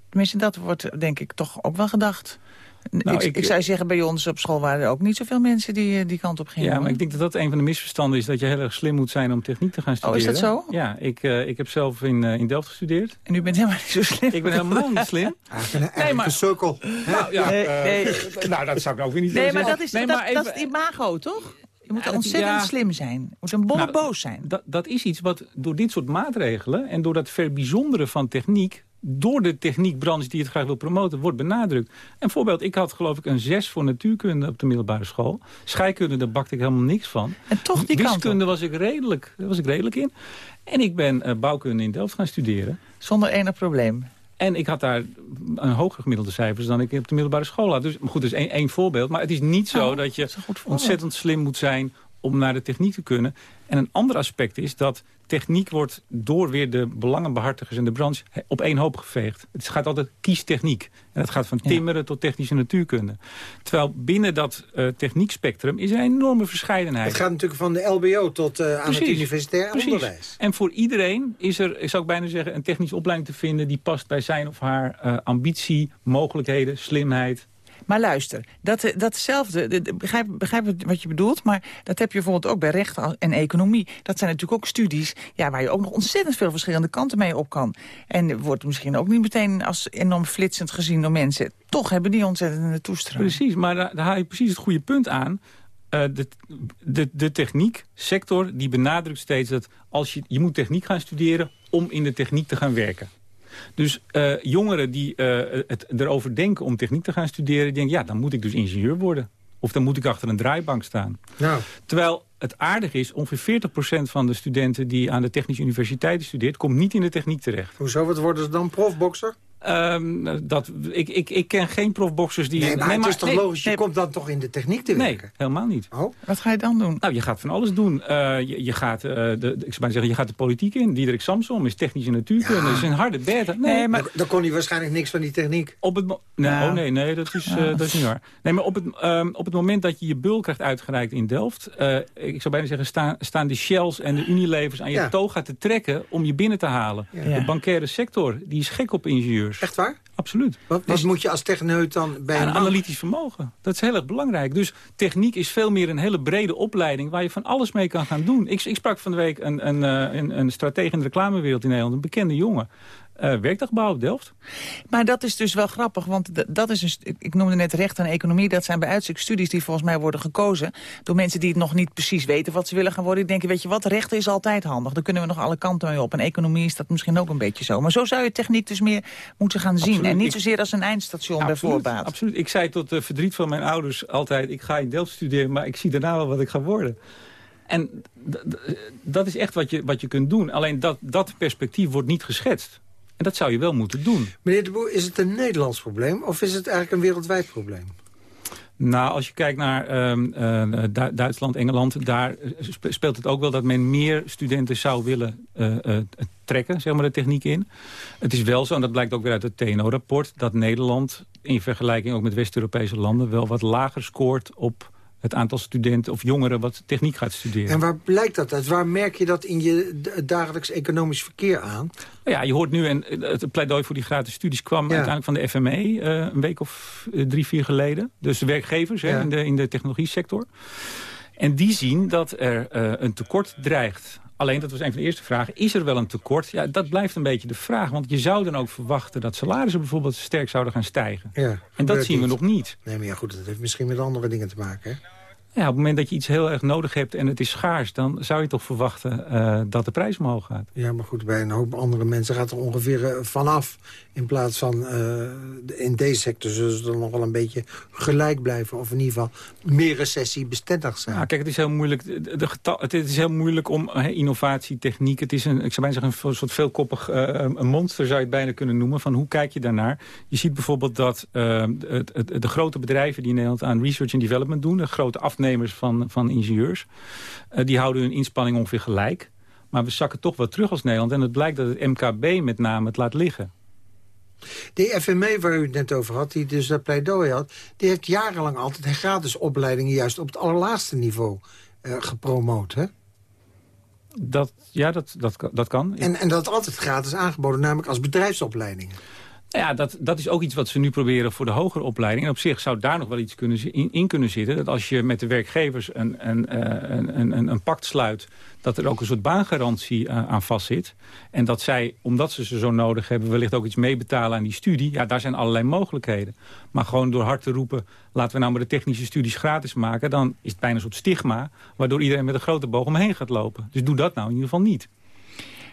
F: Tenminste, dat wordt denk ik toch ook wel gedacht.
H: Nou,
F: ik,
H: ik-
F: ik, zou zeggen, bij ons op school waren er ook niet zoveel mensen die eh, die kant op gingen.
H: Ja, maar ik denk dat dat een van de misverstanden is... dat je heel erg slim moet zijn om techniek te gaan
F: Oh, is
H: studeren.
F: dat zo?
H: Ja, ik, uh, ik heb zelf in, uh, in Delft gestudeerd.
F: En u bent helemaal niet zo slim.
H: Ik ben helemaal niet slim.
E: Eigenlijk, een- eigenlijk
H: maar-
E: een sukkel.
H: Nou, ja,
F: Nee,
H: uh,
F: nee.
H: nou, dat zou ik ook weer niet
F: Nee,
H: willen
F: maar
H: zeggen.
F: dat is,
H: Nee,
F: dat,
H: maar
F: dat is
H: even-
F: het imago, toch? Je moet
H: dat-
F: ontzettend
H: ja.
F: slim zijn. Je moet een bolle
H: Nou,
F: boos zijn.
H: Dat, dat is iets wat door dit soort maatregelen... en door dat verbijzonderen van techniek... door de techniekbranche die het graag wil promoten, wordt benadrukt. Een voorbeeld, ik had geloof ik een 6 voor natuurkunde op de middelbare school. Scheikunde, daar bakte ik helemaal niks van.
F: En toch die
H: Wiskunde was ik, redelijk, was ik redelijk in. En ik ben eh, bouwkunde in Delft gaan studeren.
F: Zonder enig probleem.
H: En ik had daar een hoger gemiddelde cijfers dan ik op de middelbare school had. Dus maar goed, dat is één, één voorbeeld. Maar het is niet zo
F: Oh,
H: dat je ontzettend slim moet zijn om naar de techniek te kunnen. En een ander aspect is dat techniek wordt door weer de belangenbehartigers in de branche op één hoop geveegd. Het gaat altijd kies techniek. En dat gaat van
F: Ja.
H: timmeren tot technische natuurkunde. Terwijl binnen dat eh, techniekspectrum is er een enorme verscheidenheid.
E: Het gaat natuurlijk van de LBO tot eh, aan het universitair
H: Precies.
E: onderwijs.
H: En voor iedereen is er, ik zou ik bijna zeggen, een technische opleiding te vinden... die past bij zijn of haar eh, ambitie, mogelijkheden, slimheid.
F: Maar luister, dat, eh, datzelfde, de- de- begrijp, begrijp wat je bedoelt... maar dat heb je bijvoorbeeld ook bij rechten als- en economie. Dat zijn natuurlijk ook studies ja, waar je ook nog ontzettend veel verschillende kanten mee op kan. En wordt misschien ook niet meteen als enorm flitsend gezien door mensen. Toch hebben die ontzettende toestraling.
H: Precies, maar daar, daar haal je precies het goede punt aan. Eh, de, de, de technieksector die benadrukt steeds dat als je, je moet techniek gaan studeren om in de techniek te gaan werken. Dus eh, jongeren die eh, het erover denken om techniek te gaan studeren... die denken, ja, dan moet ik dus ingenieur worden. Of dan moet ik achter een draaibank staan.
E: Nou,
H: Terwijl het aardig is, ongeveer 40% van de studenten... die aan de technische universiteiten studeert... komt niet in de techniek terecht.
E: hoezo, wat worden ze dan? Profboxer?
H: Ehm, dat, ik, ik, ik ken geen profboxers die...
E: Nee, maar het is toch
H: nee,
E: logisch, je
H: nee,
E: komt dan toch in de techniek te
H: Nee,
E: werken?
H: helemaal niet.
E: Oh,
F: Wat ga je dan doen?
H: Nou, je gaat van alles doen. Eh, je, je, gaat, eh, de, de- ik zou bijna zeggen, je gaat de politiek in. Diederik Samsom is technische natuurkunde. Dat is een harde beta. Nee,
F: Nee, maar
E: dan, dan kon hij waarschijnlijk niks van die techniek.
H: Op het nee. Oh nee, nee dat, is, eh, dat is niet waar. Nee, maar op het, ehm, op het moment dat je je bul krijgt uitgereikt in Delft... eh, ik zou bijna zeggen, staan, staan de Shells en de Unilevers aan je
E: Ja.
H: toga te trekken... om je binnen te halen.
F: Ja.
H: De bankaire sector, die is gek op ingenieurs.
E: Echt waar?
H: Absoluut.
E: Wat, wat moet je als techneut dan bij een
H: analytisch vermogen. Dat is heel erg belangrijk. Dus techniek is veel meer een hele brede opleiding... waar je van alles mee kan gaan doen. Ik, ik sprak van de week een, een, eh, een, een stratege in de reclamewereld in Nederland. Een bekende jongen. Werktuigbouw op Delft.
F: Maar dat is dus wel grappig, want dat is een, ik noemde net recht en economie. Dat zijn bij uitstek studies die volgens mij worden gekozen door mensen die het nog niet precies weten wat ze willen gaan worden. Die denken, weet je wat, rechten is altijd handig. Daar kunnen we nog alle kanten mee op. En economie is dat misschien ook een beetje zo. Maar zo zou je techniek dus meer moeten gaan zien. En niet
H: Ik-
F: zozeer als een eindstation bij
H: Absoluut,
F: voorbaat.
H: absoluut. Ik zei tot uh, verdriet van mijn ouders altijd... ik ga in Delft studeren, maar ik zie daarna wel wat ik ga worden. En dat is echt wat je, wat je kunt doen. Alleen dat, dat perspectief wordt niet geschetst. En dat zou je wel moeten doen.
E: Meneer de Boer, is het een Nederlands probleem of is het eigenlijk een wereldwijd probleem?
H: Nou, als je kijkt naar ehm, eh, Du- Duitsland, Engeland... daar eh, spe- speelt het ook wel dat men meer studenten zou willen eh, trekken, zeg maar, de techniek in. Het is wel zo, en dat blijkt ook weer uit het TNO-rapport... dat Nederland in vergelijking ook met West-Europese landen... wel wat lager scoort op het aantal studenten of jongeren... wat techniek gaat studeren.
E: En waar blijkt dat uit? Waar merk je dat in je dagelijks economisch verkeer aan?
H: Nou ja, je hoort nu, en het pleidooi voor die gratis studies kwam
E: Ja.
H: uiteindelijk van de FME eh, een week of eh, drie, vier geleden. Dus de werkgevers hè, in, de, in de technologie sector. En die zien dat er eh, een tekort dreigt. Alleen, dat was een van de eerste vragen, is er wel een tekort? Ja, dat blijft een beetje de vraag. Want je zou dan ook verwachten dat salarissen bijvoorbeeld sterk zouden gaan stijgen.
E: Ja,
H: En dat zien we
E: niet.
H: nog niet.
E: Nee, maar ja, goed, dat heeft misschien met andere dingen te maken. Hè?
H: Ja, op het moment dat je iets heel erg nodig hebt en het is schaars... dan zou je toch verwachten eh, dat de prijs omhoog gaat.
E: Ja, maar goed, bij een hoop andere mensen gaat er ongeveer eh, vanaf. In plaats van eh, de- in deze sector zullen ze er nog wel een beetje gelijk blijven. Of in ieder geval meer recessiebestendig zijn.
H: Ja, kijk, het is heel moeilijk, de, de getal- het is heel moeilijk om hè, innovatie, techniek... het is een, ik zou bijna zeggen, een soort veelkoppig eh, een monster zou je het bijna kunnen noemen. Van hoe kijk je daarnaar? Je ziet bijvoorbeeld dat het, het- de grote bedrijven die in Nederland aan research en development doen... de grote afnemers van, van ingenieurs, eh, die houden hun inspanning ongeveer gelijk. Maar we zakken toch wat terug als Nederland. En het blijkt dat het MKB met name het laat liggen.
E: De FME waar u het net over had, die dus dat pleidooi had... die heeft jarenlang altijd gratis opleidingen... juist op het allerlaagste niveau eh, gepromoot. Hè?
H: Dat, ja, dat, dat, dat kan.
E: En, en dat altijd gratis aangeboden, namelijk als bedrijfsopleidingen.
H: Ja, dat, dat is ook iets wat ze nu proberen voor de hogere opleiding. En op zich zou daar nog wel iets kunnen, in, kunnen zitten. Dat als je met de werkgevers een, een, eh, een, een, een pact sluit... dat er ook een soort baangarantie uh, aan vastzit. En dat zij, omdat ze ze zo nodig hebben... wellicht ook iets meebetalen aan die studie. Ja, daar zijn allerlei mogelijkheden. Maar gewoon door hard te roepen... laten we nou maar de technische studies gratis maken... dan is het bijna een soort stigma... waardoor iedereen met een grote boog omheen gaat lopen. Dus doe dat nou in ieder geval niet.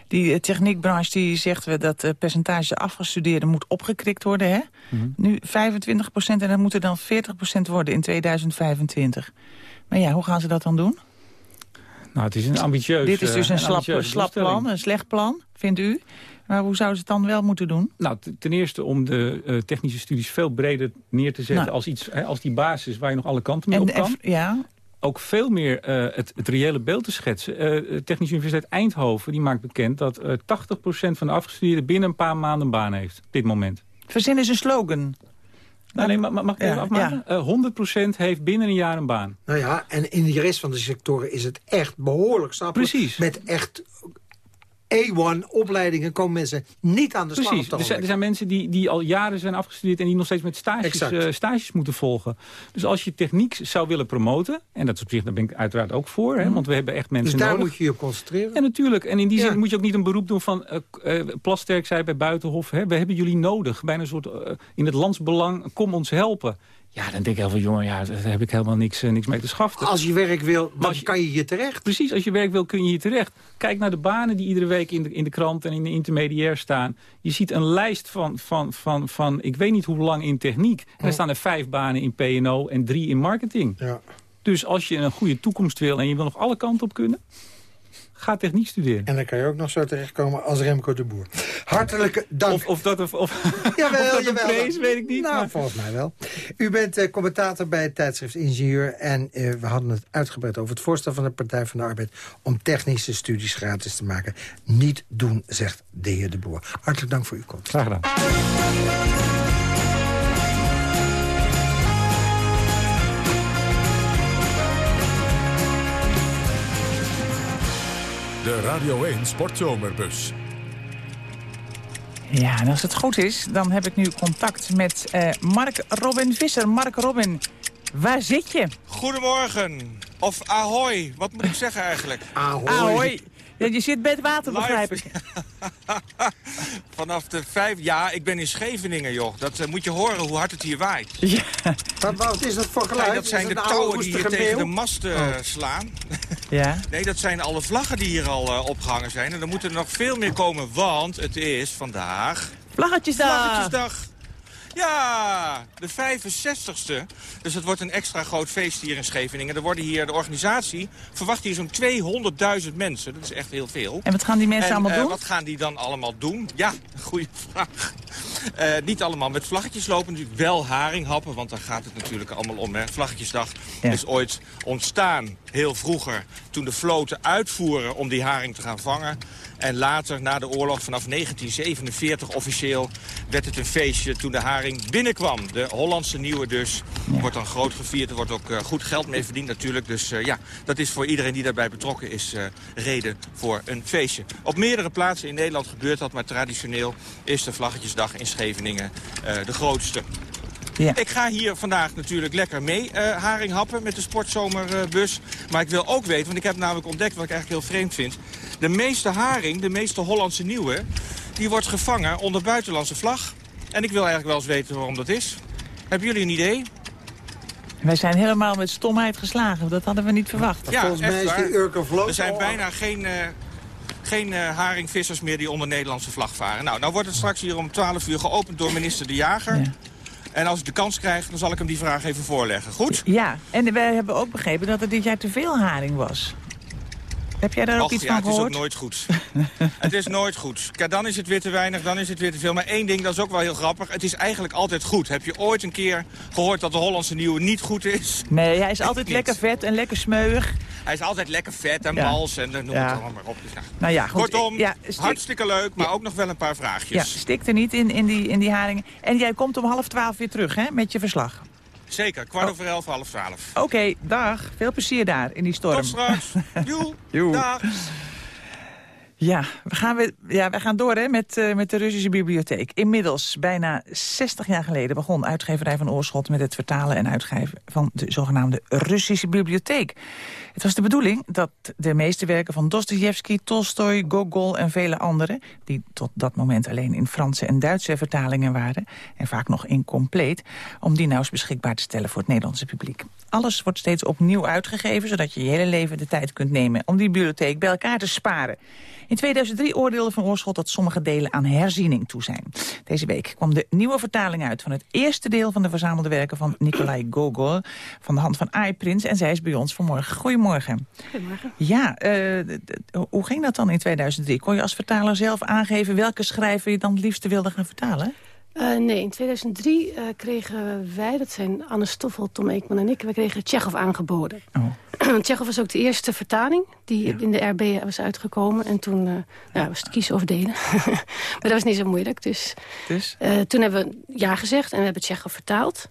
F: Die eh, techniekbranche die zegt we dat het percentage afgestudeerden moet opgekrikt worden. Hè? Mhm. Nu 25 procent en dat moet er dan 40 procent worden in 2025. Maar ja, hoe gaan ze dat dan doen?
H: Nou, het is een ambitieus
F: Dit is dus een, slap, slap plan, een slecht plan, vindt u? Maar hoe zouden ze het dan wel moeten doen?
H: Nou, ten eerste om de uh, technische studies veel breder neer te zetten... Nou. als, iets, hè, als die basis waar je nog alle kanten mee en, op kan.
F: ja,
H: ook veel meer uh, het, het, reële beeld te schetsen. Uh, Technische Universiteit Eindhoven die maakt bekend dat uh, 80% van de afgestudeerden binnen een paar maanden een baan heeft. Dit moment.
F: Verzin is een slogan.
H: Nou, nee, mag ik even afmaken? Ja. 100% heeft binnen een jaar een baan.
E: Nou ja, en in de rest van de sectoren is het echt behoorlijk sappig.
H: Precies.
E: Met echt A1-opleidingen komen mensen niet aan de slag.
H: Precies, er zijn, er zijn, mensen die, die al jaren zijn afgestudeerd... en die nog steeds met stages, uh, stages moeten volgen. Dus als je techniek zou willen promoten... en dat is op zich, daar ben ik uiteraard ook voor... Hè, mhm. want we hebben echt mensen
E: dus
H: daar
E: moet je je concentreren?
H: Ja, natuurlijk. En in die zin moet je ook niet een beroep doen van... Uh, uh, Plasterk zei bij Buitenhof... Hè, we hebben jullie nodig, bijna een soort... in het landsbelang, kom ons helpen. Ja, dan denk ik heel veel, jongen, ja, daar heb ik helemaal niks, uh, niks mee te schaften.
E: Als je werk wil, dan je, kan je hier terecht.
H: Precies, als je werk wil, kun je hier terecht. Kijk naar de banen die iedere week in de, in de krant en in de intermediair staan. Je ziet een lijst van, van, van, van ik weet niet hoe lang in techniek. En er staan er vijf banen in P&O en drie in marketing.
E: Ja.
H: Dus als je een goede toekomst wil en je wil nog alle kanten op kunnen... Ga techniek studeren.
E: En dan kan je ook nog zo terechtkomen als Remco de Boer. Hartelijke dank.
H: Of, of dat, of, of,
E: jawel,
H: of dat
E: jawel,
H: een weet ik niet.
E: Nou, maar. volgens mij wel. U bent uh, commentator bij het tijdschrift Ingenieur. En uh, we hadden het uitgebreid over het voorstel van de Partij van de Arbeid... om technische studies gratis te maken. Niet doen, zegt de heer de Boer. Hartelijk dank voor uw komst.
H: Graag gedaan.
D: Radio 1 Sportzomerbus.
F: Ja, en als het goed is, dan heb ik nu contact met uh, Mark Robin Visser. Mark Robin, waar zit je?
I: Goedemorgen. Of ahoy, wat moet ik zeggen eigenlijk?
E: Ahoy.
F: ahoy. Ja, je zit bij het water, Live. begrijp ik.
I: Vanaf de vijf... Ja, ik ben in Scheveningen, joh. Dat uh, moet je horen hoe hard het hier waait.
F: Ja.
E: Wat, wat is dat voor geluid?
I: dat zijn de touwen die hier tegen de masten oh. slaan.
F: Ja?
I: Nee, dat zijn alle vlaggen die hier al uh, opgehangen zijn. En er moeten er nog veel meer komen, want het is vandaag...
F: Vlaggetjesdag!
I: Vlaggetjesdag! Ja, de 65ste. Dus het wordt een extra groot feest hier in Scheveningen. Er worden hier, de organisatie verwacht hier zo'n 200.000 mensen. Dat is echt heel veel.
F: En wat gaan die mensen
I: en,
F: allemaal
I: uh,
F: doen?
I: Wat gaan die dan allemaal doen? Ja, goede vraag. Uh, niet allemaal met vlaggetjes lopen, natuurlijk wel haringhappen, want daar gaat het natuurlijk allemaal om. Hè. Vlaggetjesdag ja. is ooit ontstaan, heel vroeger, toen de floten uitvoeren om die haring te gaan vangen. En later, na de oorlog, vanaf 1947 officieel, werd het een feestje toen de haring binnenkwam. De Hollandse nieuwe dus. Wordt dan groot gevierd. Er wordt ook uh, goed geld mee verdiend natuurlijk. Dus uh, ja, dat is voor iedereen die daarbij betrokken is uh, reden voor een feestje. Op meerdere plaatsen in Nederland gebeurt dat, maar traditioneel is de Vlaggetjesdag in Scheveningen de grootste.
F: Ja.
I: Ik ga hier vandaag natuurlijk lekker mee uh, haring happen met de sportzomerbus. Maar ik wil ook weten, want ik heb namelijk ontdekt wat ik eigenlijk heel vreemd vind. De meeste haring, de meeste Hollandse nieuwe, die wordt gevangen onder buitenlandse vlag. En ik wil eigenlijk wel eens weten waarom dat is. Hebben jullie een idee?
F: Wij zijn helemaal met stomheid geslagen. Dat hadden we niet verwacht.
I: Ja,
E: Volgens mij is die Urke
I: Er zijn bijna geen... Uh, geen uh, haringvissers meer die onder Nederlandse vlag varen. Nou, nou wordt het straks hier om 12 uur geopend door minister De Jager. Ja. En als ik de kans krijg, dan zal ik hem die vraag even voorleggen. Goed?
F: Ja, en wij hebben ook begrepen dat er dit jaar te veel haring was. Heb jij daar ook
I: Och,
F: iets
I: ja,
F: van gehoord?
I: het is ook nooit goed. het is nooit goed. Kijk, dan is het weer te weinig, dan is het weer te veel. Maar één ding, dat is ook wel heel grappig. Het is eigenlijk altijd goed. Heb je ooit een keer gehoord dat de Hollandse nieuwe niet goed is?
F: Nee, hij is altijd lekker vet en lekker smeuig.
I: Hij is altijd lekker vet en ja. mals en noem ja. het allemaal maar op. Dus, nou.
F: nou ja, goed.
I: Kortom,
F: ja,
I: stik... hartstikke leuk, maar ook nog wel een paar vraagjes.
F: Ja, stik er niet in, in, die, in die haringen. En jij komt om half twaalf weer terug, hè, met je verslag.
I: Zeker, kwart oh. over elf, half twaalf.
F: Oké, okay, dag. Veel plezier daar in die storm.
I: Tot straks. Joe,
F: Joe.
I: dag.
F: Ja, we gaan, weer, ja, we gaan door hè, met, uh, met de Russische bibliotheek. Inmiddels, bijna 60 jaar geleden, begon uitgeverij van Oorschot... met het vertalen en uitgeven van de zogenaamde Russische bibliotheek. Het was de bedoeling dat de meeste werken van Dostoevsky, Tolstoy, Gogol en vele anderen... die tot dat moment alleen in Franse en Duitse vertalingen waren... en vaak nog incompleet, om die nou eens beschikbaar te stellen voor het Nederlandse publiek. Alles wordt steeds opnieuw uitgegeven, zodat je je hele leven de tijd kunt nemen... om die bibliotheek bij elkaar te sparen. In 2003 oordeelde Van Oorschot dat sommige delen aan herziening toe zijn. Deze week kwam de nieuwe vertaling uit van het eerste deel van de verzamelde werken van Nikolai Gogol van de hand van Ai Prins. En zij is bij ons vanmorgen. Goedemorgen.
J: Goedemorgen.
F: Ja, uh, hoe ging dat dan in 2003? Kon je als vertaler zelf aangeven welke schrijver je dan het liefste wilde gaan vertalen?
J: Uh, nee, in 2003 uh, kregen wij, dat zijn Anne Stoffel, Tom Eekman en ik... we kregen Tsjechov aangeboden. Oh. Tsjechov was ook de eerste vertaling die ja. in de RB was uitgekomen. En toen uh, ja, was het kiezen of delen. maar dat was niet zo moeilijk. Dus,
F: dus?
J: toen hebben we ja gezegd en we hebben Tsjechov vertaald.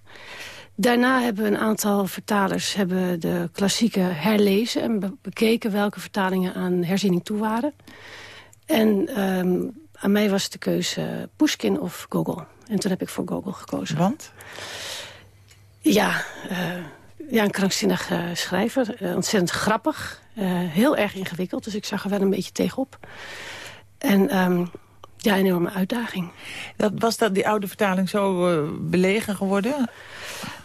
J: Daarna hebben een aantal vertalers hebben de klassieken herlezen... en be bekeken welke vertalingen aan herziening toe waren. En um, aan mij was de keuze Pushkin of Gogol. En toen heb ik voor Gogol gekozen.
F: Want?
J: Ja, uh, ja een krankzinnige schrijver. Uh, ontzettend grappig. Uh, heel erg ingewikkeld. Dus ik zag er wel een beetje tegenop. En um, ja, een enorme uitdaging.
F: Dat, was dat die oude vertaling zo belegen geworden?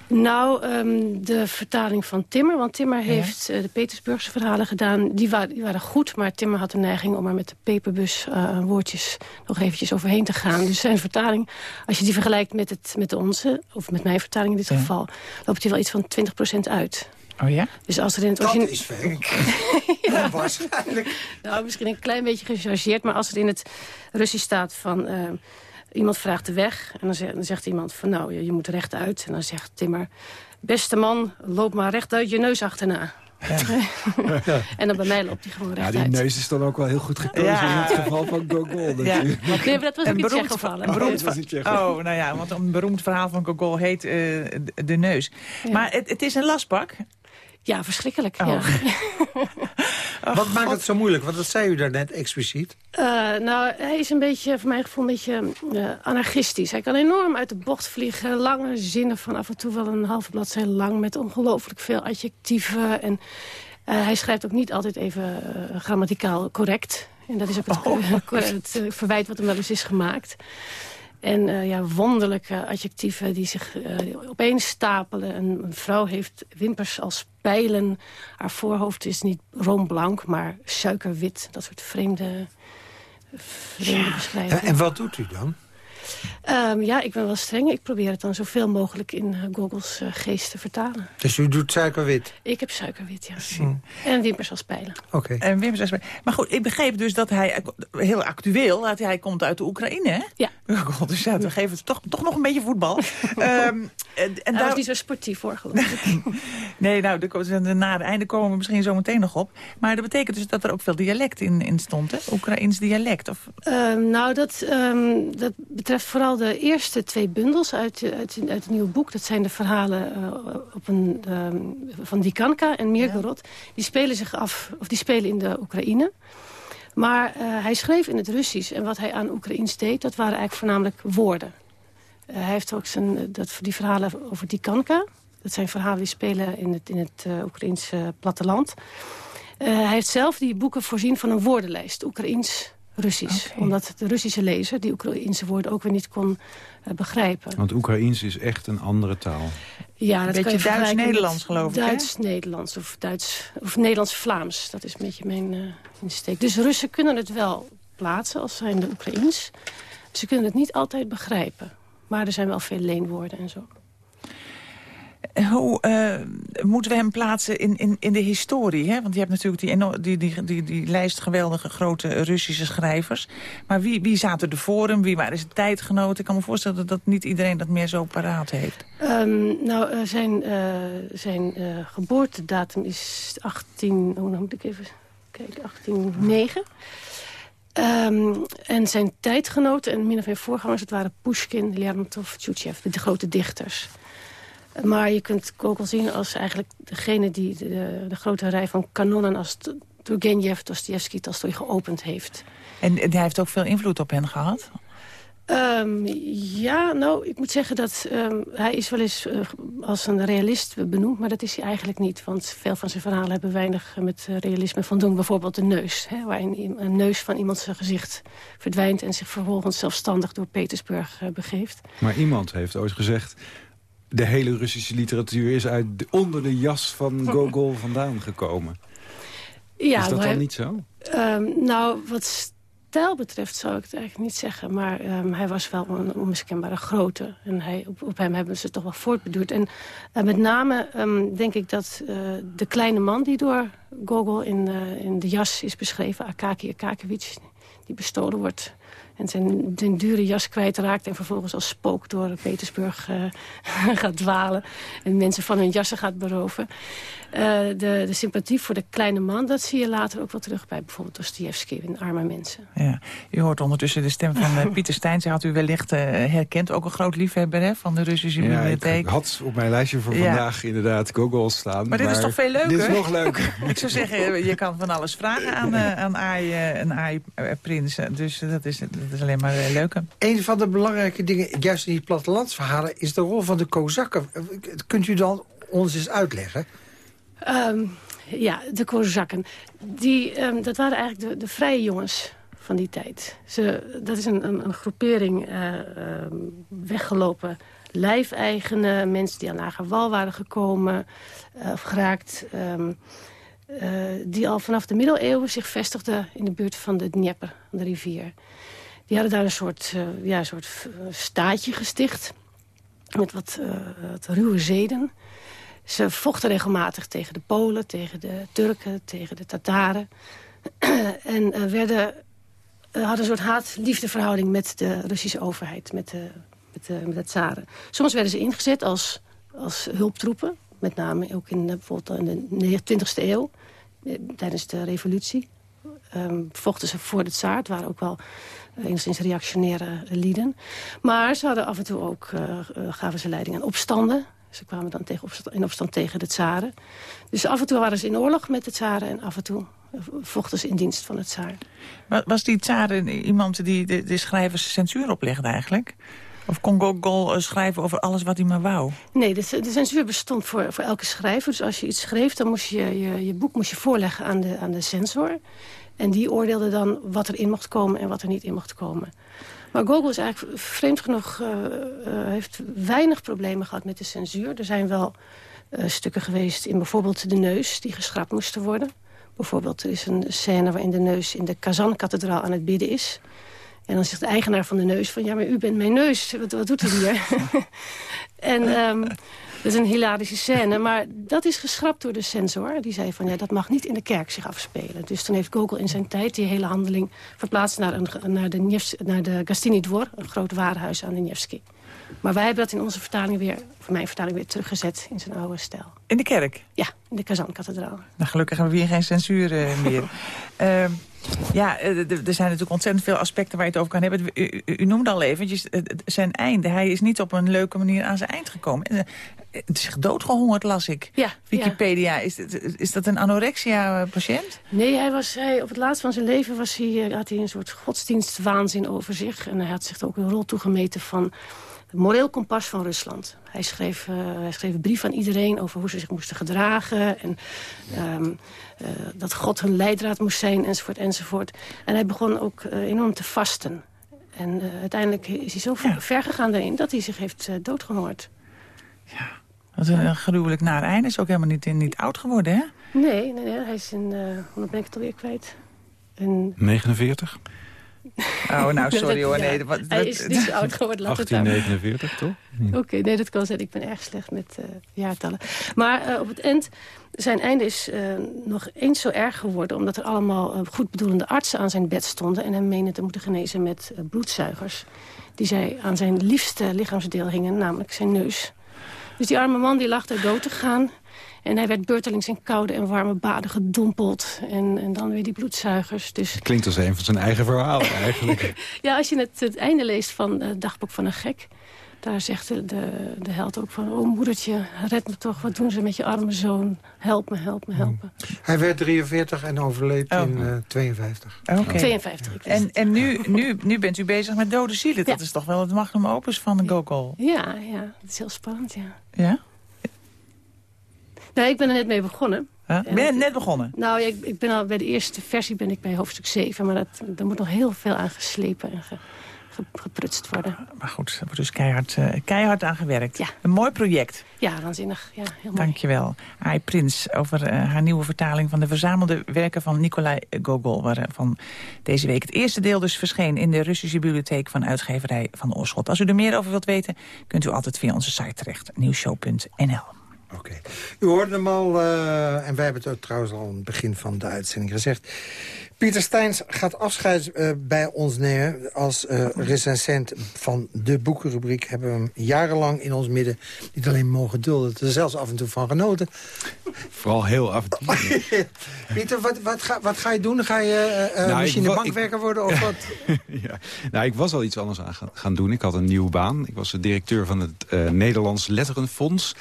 J: Nou, um, de vertaling van Timmer. Want Timmer heeft ja. uh, de Petersburgse verhalen gedaan. Die, wa die, waren goed, maar Timmer had de neiging om er met de peperbus uh, woordjes nog eventjes overheen te gaan. Dus zijn vertaling, als je die vergelijkt met, het, met de onze, of met mijn vertaling in dit ja. geval, loopt hij wel iets van 20% uit.
F: Oh ja?
J: Dus als er in het
E: Dat is veel. ja. Waarschijnlijk.
J: Nou, misschien een klein beetje gechargeerd, maar als er in het Russisch staat van... Uh, iemand vraagt de weg en dan zegt, dan zegt iemand van nou, je, je, moet rechtuit. En dan zegt Timmer, beste man, loop maar rechtuit je neus achterna. Ja. en dan bij mij loopt hij gewoon rechtuit.
K: Ja, die neus is dan ook wel heel goed gekozen ja. in het geval van Gogol.
J: Ja. Nee, maar dat was een niet gevallen.
F: Een beroemd oh, nou ja, want een beroemd verhaal van Gogol heet uh, De Neus. Ja. Maar het, het is een lastpak.
J: Ja, verschrikkelijk. Oh. Ja.
E: oh, Wat maakt het zo moeilijk? Want dat zei u daarnet expliciet.
J: Uh, nou, hij is een beetje, voor mijn gevoel, een beetje uh, anarchistisch. Hij kan enorm uit de bocht vliegen. Lange zinnen van af en toe wel een halve bladzijde lang... met ongelooflijk veel adjectieven. En uh, hij schrijft ook niet altijd even grammaticaal correct. En dat is ook het, oh. het verwijt wat hem wel eens is gemaakt. En uh, ja, wonderlijke adjectieven die zich uh, opeens stapelen. Een, een, vrouw heeft wimpers als pijlen. Haar voorhoofd is niet roomblank, maar suikerwit. Dat soort vreemde, vreemde ja. beschrijvingen.
E: En wat doet u dan?
J: Um, ja, ik ben wel streng. Ik probeer het dan zoveel mogelijk in uh, Googles uh, geest te vertalen.
E: Dus u doet suikerwit?
J: Ik heb suikerwit, ja. Hmm. En wimpers als pijlen.
E: Oké. Okay.
F: En wimpers als pijlen. Maar goed, ik begreep dus dat hij, heel actueel, dat hij komt uit de Oekraïne, hè?
J: Ja.
F: God, dus ja, we geven het toch, toch nog een beetje voetbal. um,
J: en, en hij daar... was niet zo sportief voor, geloof ik.
F: nee, nou, de, na het einde komen we misschien zo meteen nog op. Maar dat betekent dus dat er ook veel dialect in, in stond, hè? Oekraïns dialect. Of...
J: Um, nou, dat, um, dat betreft vooral de eerste twee bundels uit, uit, uit het nieuwe boek. Dat zijn de verhalen uh, op een, um, van Dikanka en Mirgorod. Ja. Die spelen zich af, of die spelen in de Oekraïne. Maar uh, hij schreef in het Russisch. En wat hij aan Oekraïens deed, dat waren eigenlijk voornamelijk woorden. Uh, hij heeft ook zijn, dat, die verhalen over Dikanka. Dat zijn verhalen die spelen in het, in het Oekraïense platteland. hij heeft zelf die boeken voorzien van een woordenlijst. Oekraïens Russisch. Okay. Omdat de Russische lezer die Oekraïnse woorden ook weer niet kon uh, begrijpen.
K: Want Oekraïens is echt een andere taal.
J: Ja, dat
F: een beetje Duits-Nederlands geloof ik.
J: Duits-Nederlands of, Duits, of Nederlands-Vlaams. Dat is een beetje mijn uh, insteek. Dus Russen kunnen het wel plaatsen als zijn de Oekraïens. Ze kunnen het niet altijd begrijpen. Maar er zijn wel veel leenwoorden en zo.
F: Hoe uh, moeten we hem plaatsen in, in, in de historie? Hè? Want je hebt natuurlijk die, die, die, die, die lijst geweldige grote Russische schrijvers. Maar wie, wie zaten er voor hem? Wie waren zijn tijdgenoten? Ik kan me voorstellen dat niet iedereen dat meer zo paraat heeft.
J: Um, nou, uh, zijn, uh, zijn geboortedatum is 18... Oh, nou moet ik even kijken. 1809. Um, en zijn tijdgenoten en min of meer voorgangers... het waren Pushkin, Lermontov, Tchutchev, de grote dichters... Maar je kunt Gogol zien als eigenlijk degene die de, de grote rij van kanonnen als Turgenev, Dostoevsky, Tolstoy geopend heeft.
F: En, en hij heeft ook veel invloed op hen gehad?
J: Um, ja, nou, ik moet zeggen dat um, hij is wel eens uh, als een realist benoemd... maar dat is hij eigenlijk niet, want veel van zijn verhalen hebben weinig met uh, realisme van doen. Bijvoorbeeld de neus, hè, waarin een neus van iemand zijn gezicht verdwijnt... en zich vervolgens zelfstandig door Petersburg uh, begeeft.
K: Maar iemand heeft ooit gezegd... de hele Russische literatuur is uit de, onder de jas van Gogol vandaan gekomen. Ja, is dat dan niet zo?
J: Um, nou, wat stijl betreft zou ik het eigenlijk niet zeggen. Maar um, hij was wel een onmiskenbare grote. En hij, op, op, hem hebben ze toch wel voortbeduurd. En uh, met name um, denk ik dat uh, de kleine man die door Gogol in, uh, in de jas is beschreven... Akaki Akakevich, die bestolen wordt en zijn, zijn dure jas kwijtraakt... en vervolgens als spook door Petersburg uh, gaat dwalen... en mensen van hun jassen gaat beroven. Uh, de, de sympathie voor de kleine man, dat zie je later ook wel terug... bij bijvoorbeeld Dostoevsky in Arme Mensen.
F: Ja, u hoort ondertussen de stem van uh, Pieter Stein. Ze had u wellicht herkend, ook een groot liefhebber hè, van de Russische
K: ja,
F: bibliotheek.
K: ik had op mijn lijstje voor ja. vandaag inderdaad Gogol staan.
F: Maar dit is toch veel leuker?
K: Dit is nog leuker.
F: ik zou zeggen, je kan van alles vragen aan, aan AI, een AI-prins. Dus dat is, dat is alleen maar leuk.
E: Een van de belangrijke dingen, juist in die plattelandsverhalen... is de rol van de Kozakken. Kunt u dan ons eens uitleggen?
J: Um, ja, de Kozakken. Die, um, dat waren eigenlijk de, de vrije jongens van die tijd. Ze, dat is een, een, een groepering uh, um, weggelopen lijfeigenen... mensen die aan lager wal waren gekomen uh, of geraakt... Um, uh, die al vanaf de middeleeuwen zich vestigden in de buurt van de Dnieper, de rivier. Die hadden daar een soort, ja, een soort staatje gesticht. Met wat, wat ruwe zeden. Ze vochten regelmatig tegen de Polen, tegen de Turken, tegen de Tataren. en uh, werden, hadden een soort haat-liefdeverhouding met de Russische overheid, met de, met de, met tsaren. Soms werden ze ingezet als, als hulptroepen. Met name ook in, bijvoorbeeld in de 20e eeuw, tijdens de revolutie. Um, vochten ze voor de tsaar. Het waren ook wel enigszins reactionaire lieden. Maar ze hadden af en toe ook, gaven ze leiding aan opstanden. Ze kwamen dan tegen opstand, in opstand tegen de tsaren. Dus af en toe waren ze in oorlog met de tsaren... en af en toe vochten ze in dienst van het tsaar.
F: Was die tsaren iemand die de, de schrijvers censuur oplegde eigenlijk? Of kon Gogol schrijven over alles wat hij maar wou?
J: Nee, de, de censuur bestond voor, voor elke schrijver. Dus als je iets schreef, dan moest je je, je boek moest je voorleggen aan de, aan de censor. En die oordeelde dan wat er in mocht komen en wat er niet in mocht komen. Maar Gogol is eigenlijk vreemd genoeg... Uh, uh, heeft weinig problemen gehad met de censuur. Er zijn wel uh, stukken geweest in bijvoorbeeld de neus... die geschrapt moesten worden. Bijvoorbeeld er is een scène waarin de neus in de Kazan-kathedraal aan het bidden is. En dan zegt de eigenaar van de neus van... ja, maar u bent mijn neus, wat, wat doet u hier? en... Um, dat is een hilarische scène, maar dat is geschrapt door de censor. Die zei van, ja, dat mag niet in de kerk zich afspelen. Dus toen heeft Gogol in zijn tijd die hele handeling verplaatst... naar, een, naar, de, naar de Gastini Dvor, een groot warenhuis aan de Nevsky. Maar wij hebben dat in onze vertaling weer, voor mijn vertaling weer teruggezet in zijn oude stijl.
F: In de kerk?
J: Ja, in de Kazan-kathedraal.
F: Nou, gelukkig hebben we hier geen censuur uh, meer. uh, ja, er zijn natuurlijk ontzettend veel aspecten waar je het over kan hebben. U, u, u noemde al eventjes zijn einde. Hij is niet op een leuke manier aan zijn eind gekomen. Het is doodgehongerd, las ik.
J: Ja,
F: Wikipedia. Ja. Is, is dat een anorexia-patiënt?
J: Nee, hij was, hij, op het laatst van zijn leven was hij, had hij een soort godsdienstwaanzin over zich. En hij had zich ook een rol toegemeten van het moreel kompas van Rusland. Hij schreef, uh, hij schreef een brief aan iedereen over hoe ze zich moesten gedragen. En um, uh, dat God hun leidraad moest zijn, enzovoort, enzovoort. En hij begon ook uh, enorm te vasten. En uh, uiteindelijk is hij zo ja. ver gegaan daarin dat hij zich heeft uh, doodgehongerd.
F: Ja, wat een gruwelijk naar einde. Is ook helemaal niet, niet oud geworden, hè?
J: Nee, nee, nee hij is in... Uh, hoe ben ik het alweer kwijt?
K: In... 49?
F: Oh, nou, sorry hoor. Nee,
J: wat, hij is niet zo oud geworden.
K: 1849, toch?
J: Oké, okay, nee, dat kan zijn. Ik ben erg slecht met uh, jaartallen. Maar uh, op het eind, zijn einde is uh, nog eens zo erg geworden... omdat er allemaal goed bedoelende artsen aan zijn bed stonden... en hem menen te moeten genezen met bloedzuigers... die zij aan zijn liefste lichaamsdeel hingen, namelijk zijn neus. Dus die arme man die lag daar dood te gaan... En hij werd beurtelings in koude en warme baden gedompeld. En, en dan weer die bloedzuigers. Dus...
K: Het klinkt als een van zijn eigen verhalen eigenlijk.
J: ja, als je het, het einde leest van het dagboek van een gek... daar zegt de, de, de, held ook van... oh moedertje, red me toch, wat doen ze met je arme zoon? Help me, help me, help me.
E: Hij werd 43 en overleed in uh, 52.
J: Okay. 52.
F: En, en nu, nu, nu bent u bezig met dode zielen. Dat is toch wel het magnum opus van de Gogol?
J: Ja, ja, dat is heel spannend, ja.
F: Ja?
J: Nou, ik ben er net mee begonnen.
F: Huh? Ben je net begonnen?
J: Nou, ik, ik, ben al bij de eerste versie ben ik bij hoofdstuk 7. Maar dat, er moet nog heel veel aan geslepen en ge, geprutst worden.
F: Maar goed, er wordt dus keihard, uh, keihard aan gewerkt.
J: Ja.
F: Een mooi project.
J: Ja, waanzinnig. Ja, heel mooi.
F: Dankjewel. Ai Prins over uh, haar nieuwe vertaling van de verzamelde werken van Nikolai Gogol. Waarvan deze week het eerste deel dus verscheen in de Russische bibliotheek van uitgeverij van Oorschot. Als u er meer over wilt weten, kunt u altijd via onze site terecht. Nieuwshow.nl
E: Oké. U hoorde hem al, uh, en wij hebben het ook trouwens al aan het begin van de uitzending gezegd. Pieter Steins gaat afscheid uh, bij ons nemen als uh, recensent van de boekenrubriek. Hebben we hem jarenlang in ons midden niet alleen mogen dulden, er zelfs af en toe van genoten.
K: Vooral heel af en toe.
E: Pieter, wat, wat, ga, wat ga je doen? Ga je uh, nou, misschien een bankwerker ik, worden of wat?
K: ja. Nou, ik was al iets anders aan gaan doen. Ik had een nieuwe baan. Ik was de directeur van het Nederlands Letterenfonds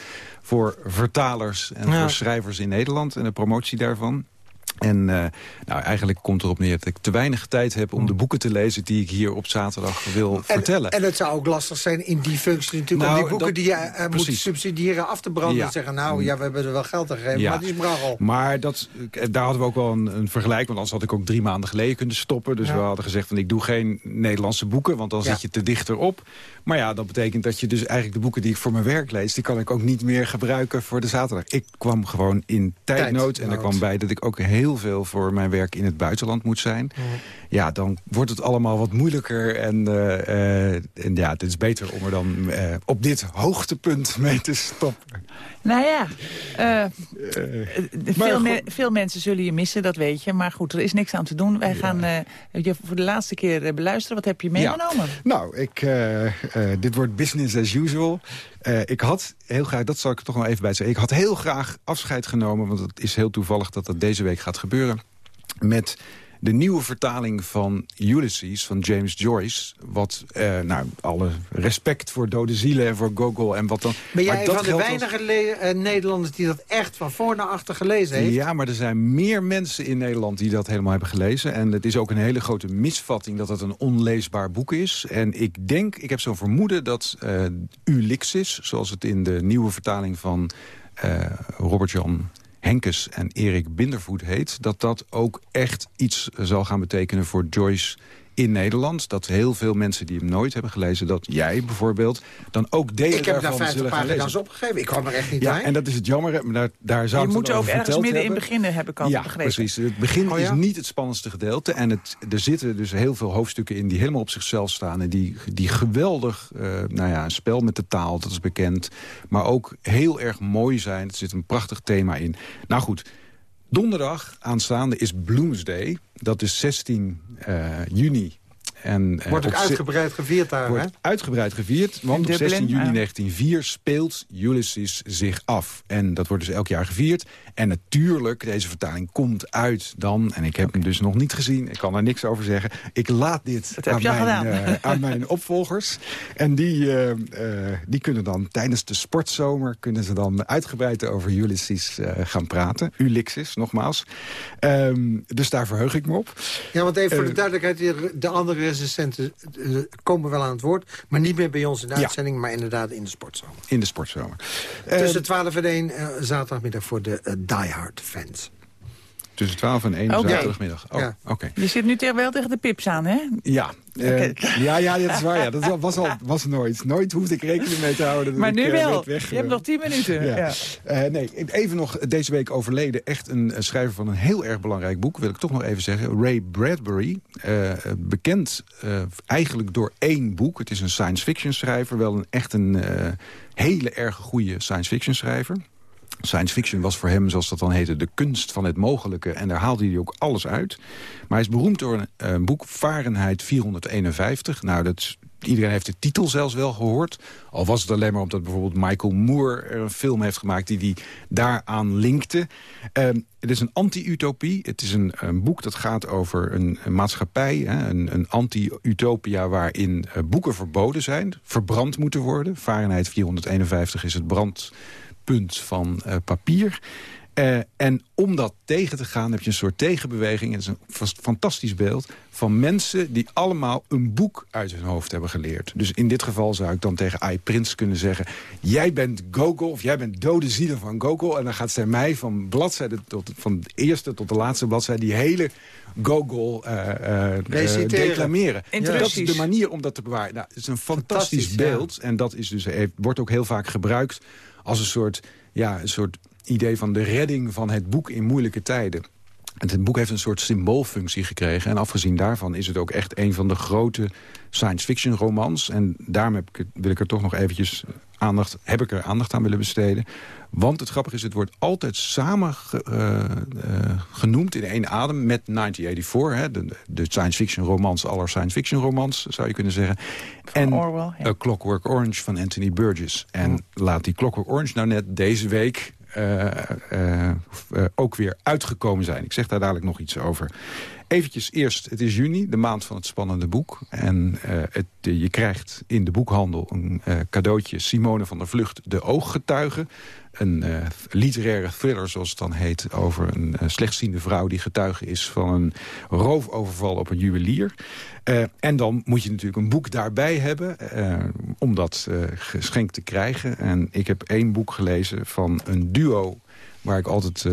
K: voor vertalers en ja. voor schrijvers in Nederland en de promotie daarvan. En uh, nou, eigenlijk komt erop neer dat ik te weinig tijd heb om de boeken te lezen... die ik hier op zaterdag wil
E: en,
K: vertellen.
E: En het zou ook lastig zijn in die functie natuurlijk... Nou, om die boeken dat, die je uh, moet subsidiëren af te branden... Ja. en zeggen, nou ja, we hebben er wel geld aan gegeven, ja. maar het is braggel.
K: Maar dat, daar hadden we ook wel een, een vergelijk... want anders had ik ook drie maanden geleden kunnen stoppen. Dus ja. we hadden gezegd, van, ik doe geen Nederlandse boeken... want dan zit je te dichter op. Maar ja, dat betekent dat je dus eigenlijk de boeken die ik voor mijn werk lees... die kan ik ook niet meer gebruiken voor de zaterdag. Ik kwam gewoon in tijdnood Tijd, en er kwam bij dat ik ook heel veel voor mijn werk in het buitenland moet zijn. Ja, ja dan wordt het allemaal wat moeilijker. En, uh, uh, en ja, het is beter om er dan uh, op dit hoogtepunt mee te stoppen.
F: Nou ja, veel, me veel, mensen zullen je missen, dat weet je. Maar goed, er is niks aan te doen. Wij ja. gaan je voor de laatste keer beluisteren. Wat heb je meegenomen?
K: Ja. Nou, ik, dit wordt business as usual. Ik had heel graag, dat zal ik toch nog even bij zeggen... ik had heel graag afscheid genomen, want het is heel toevallig dat dat deze week gaat gebeuren... met de nieuwe vertaling van Ulysses van James Joyce. Wat, eh, nou, alle respect voor dode zielen en voor Gogol en wat dan.
E: Ben jij van de weinige als... uh, Nederlanders die dat echt van voor naar achter gelezen heeft?
K: Ja, maar er zijn meer mensen in Nederland die dat helemaal hebben gelezen. En het is ook een hele grote misvatting dat het een onleesbaar boek is. En ik denk, ik heb zo'n vermoeden dat uh, Ulysses, zoals het in de nieuwe vertaling van uh, Robert Jan Henkes en Erik Bindervoet heet... dat dat ook echt iets zal gaan betekenen voor Joyce in Nederland. Dat heel veel mensen die hem nooit hebben gelezen... dat jij bijvoorbeeld dan ook delen
E: Ik heb
K: daarvan
E: daar
K: zullen
E: gaan
K: lezen.
E: pagina's opgegeven. Ik kwam er echt niet
K: ja,
E: bij.
K: En dat is het jammer. Maar daar, daar zou
F: je moet ook ergens midden in beginnen, heb ik al
K: ja,
F: begrepen.
K: precies. Het begin
E: oh, ja?
K: is niet het spannendste gedeelte. En het, er zitten dus heel veel hoofdstukken in die helemaal op zichzelf staan. En die, die geweldig, uh, nou ja, een spel met de taal, dat is bekend. Maar ook heel erg mooi zijn. Er zit een prachtig thema in. Nou goed... Donderdag aanstaande is Bloomsday. Dat is 16 uh, juni. En,
E: uh, wordt ook uitgebreid gevierd daar,
K: wordt
E: hè?
K: uitgebreid gevierd, want op 16 juni 1904 speelt Ulysses zich af. En dat wordt dus elk jaar gevierd. En natuurlijk, deze vertaling komt uit dan... en ik heb hem dus nog niet gezien, ik kan er niks over zeggen. Ik laat dit aan mijn, uh, aan mijn opvolgers. En die, uh, die kunnen dan tijdens de sportzomer... kunnen ze dan uitgebreid over Ulysses gaan praten. Ulysses, nogmaals. Um, dus daar verheug ik me op.
E: Ja, want even voor de duidelijkheid... de andere recensenten uh, komen wel aan het woord... maar niet meer bij ons in de uitzending... Maar inderdaad in de sportzomer.
K: In de sportzomer.
E: Tussen 12 en 1 uh, zaterdagmiddag voor de uh, diehard fans.
K: Tussen 12 en 1 okay. zaterdagmiddag. Oh, ja. okay.
F: Je zit nu tegen, wel tegen de pips aan, hè?
K: Ja. Okay. Uh, ja, ja, dat is waar. Ja. Dat was, al, was nooit. Nooit hoefde ik rekening mee te houden. Dat
F: maar
K: ik,
F: nu
K: uh,
F: wel.
K: Weg,
F: je hebt nog 10 minuten. Ja.
K: Ja. Uh, nee, even nog deze week overleden. Echt een, een, schrijver van een heel erg belangrijk boek. Wil ik toch nog even zeggen. Ray Bradbury. bekend eigenlijk door één boek. Het is een science fiction schrijver. Wel een, echt een hele erg goede science fiction schrijver. Science fiction was voor hem, zoals dat dan heette, de kunst van het mogelijke. En daar haalde hij ook alles uit. Maar hij is beroemd door een, een boek Fahrenheit 451. Nou, dat iedereen heeft de titel zelfs wel gehoord. Al was het alleen maar omdat bijvoorbeeld Michael Moore er een film heeft gemaakt... die die daaraan linkte. Ehm, het is een anti-utopie. Het is een, een, boek dat gaat over een, maatschappij. Hè, een, een anti-utopia waarin uh, boeken verboden zijn. Verbrand moeten worden. Fahrenheit 451 is het brandpunt van uh, papier. Uh, en om dat tegen te gaan heb je een soort tegenbeweging. Het is een fantastisch beeld van mensen die allemaal een boek uit hun hoofd hebben geleerd. Dus in dit geval zou ik dan tegen Ai Prins kunnen zeggen... jij bent Gogol of jij bent dode zielen van Gogol. En dan gaat zij mij van, bladzijde tot, van de eerste tot de laatste bladzijde... die hele Gogol uh, uh, declameren. Dat is de manier om dat te bewaren. Nou, het is een fantastisch, fantastisch beeld. Ja. En dat is dus, wordt ook heel vaak gebruikt als een soort, ja, een soort idee van de redding van het boek in moeilijke tijden. het boek heeft een soort symboolfunctie gekregen. En afgezien daarvan is het ook echt een van de grote science fiction romans. En daarom heb ik, wil ik er toch nog eventjes aandacht, heb ik er aandacht aan willen besteden. Want het grappige is, het wordt altijd samen ge, uh, uh, genoemd in één adem met 1984. Hè, de, de, science fiction romans aller science fiction romans, zou je kunnen zeggen.
F: Van
K: en
F: Orwell, ja.
K: A Clockwork Orange van Anthony Burgess. En laat die Clockwork Orange nou net deze week uh, ook weer uitgekomen zijn. Ik zeg daar dadelijk nog iets over. Eventjes eerst, het is juni, de maand van het spannende boek. En het, je krijgt in de boekhandel een cadeautje Simone van der Vlucht, De Ooggetuige een uh, literaire thriller, zoals het dan heet... over een slechtziende vrouw die getuige is van een roofoverval op een juwelier. En dan moet je natuurlijk een boek daarbij hebben om dat geschenkt te krijgen. En ik heb één boek gelezen van een duo waar ik altijd,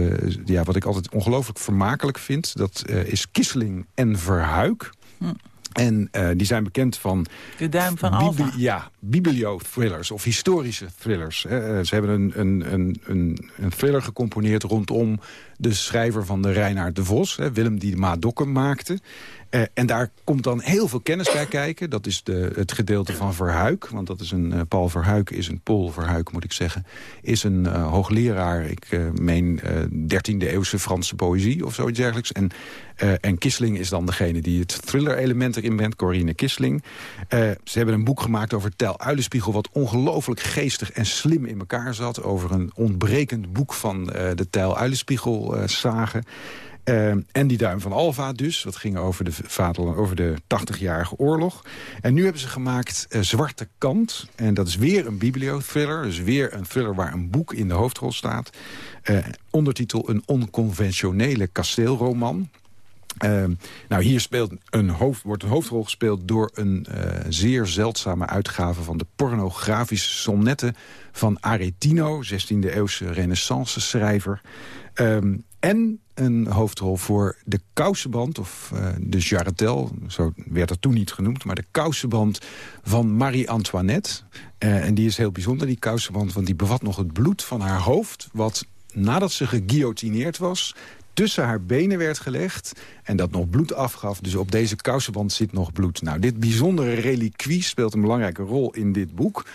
K: ja, wat ik altijd ongelooflijk vermakelijk vind. Dat is Kisseling en Verhuik. Hm. En uh, die zijn bekend van...
F: De duim van Alfa.
K: Ja, biblio-thrillers of historische thrillers. Ze hebben een, een, een, een, thriller gecomponeerd rondom de schrijver van de Reinaard de Vos. Hè, Willem die de Madokken maakte. Uh, en daar komt dan heel veel kennis bij kijken. Dat is de, het gedeelte van Verhuik. Want dat is een, uh, Paul Verhuik is een Paul Verhuik, moet ik zeggen. Is een uh, hoogleraar, ik meen 13e eeuwse Franse poëzie of zoiets dergelijks. En, en is dan degene die het thriller-element erin bent. Corine Kisling. ze hebben een boek gemaakt over Tel Uilenspiegel... wat ongelooflijk geestig en slim in elkaar zat. Over een ontbrekend boek van de Tel Uilenspiegel-zagen. Uh, en die duim van Alva dus. Dat ging over de, vader, over de 80-jarige oorlog. En nu hebben ze gemaakt uh, Zwarte Kant. En dat is weer een bibliothriller. Dus weer een thriller waar een boek in de hoofdrol staat. Uh, ondertitel Een onconventionele kasteelroman. Uh, nou, hier speelt een hoofd, wordt een hoofdrol gespeeld door een uh, zeer zeldzame uitgave van de pornografische sonnetten van Aretino, 16e eeuwse renaissance schrijver. Um, en een hoofdrol voor de kousenband, of uh, de jarretel, zo werd dat toen niet genoemd... maar de kousenband van Marie-Antoinette. Uh, en die is heel bijzonder, die kousenband, want die bevat nog het bloed van haar hoofd... wat nadat ze geguillotineerd was, tussen haar benen werd gelegd en dat nog bloed afgaf. Dus op deze kousenband zit nog bloed. Nou, dit bijzondere reliquie speelt een belangrijke rol in dit boek.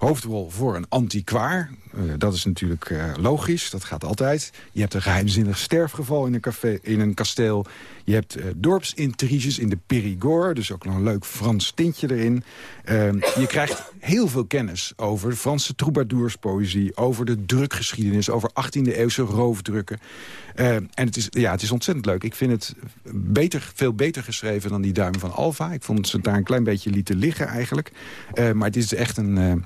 K: Hoofdrol voor een antiquaar. Uh, dat is natuurlijk uh, logisch, dat gaat altijd. Je hebt een geheimzinnig sterfgeval in een, café, in een kasteel. Je hebt uh, dorpsintriges in de Périgord. Dus ook nog een leuk Frans tintje erin. je krijgt heel veel kennis over Franse troubadourspoëzie... over de drukgeschiedenis, over 18e-eeuwse roofdrukken. en het is, ja, het is ontzettend leuk. Ik vind het beter, veel beter geschreven dan die duim van Alfa. Ik vond ze daar een klein beetje lieten liggen eigenlijk. maar het is echt een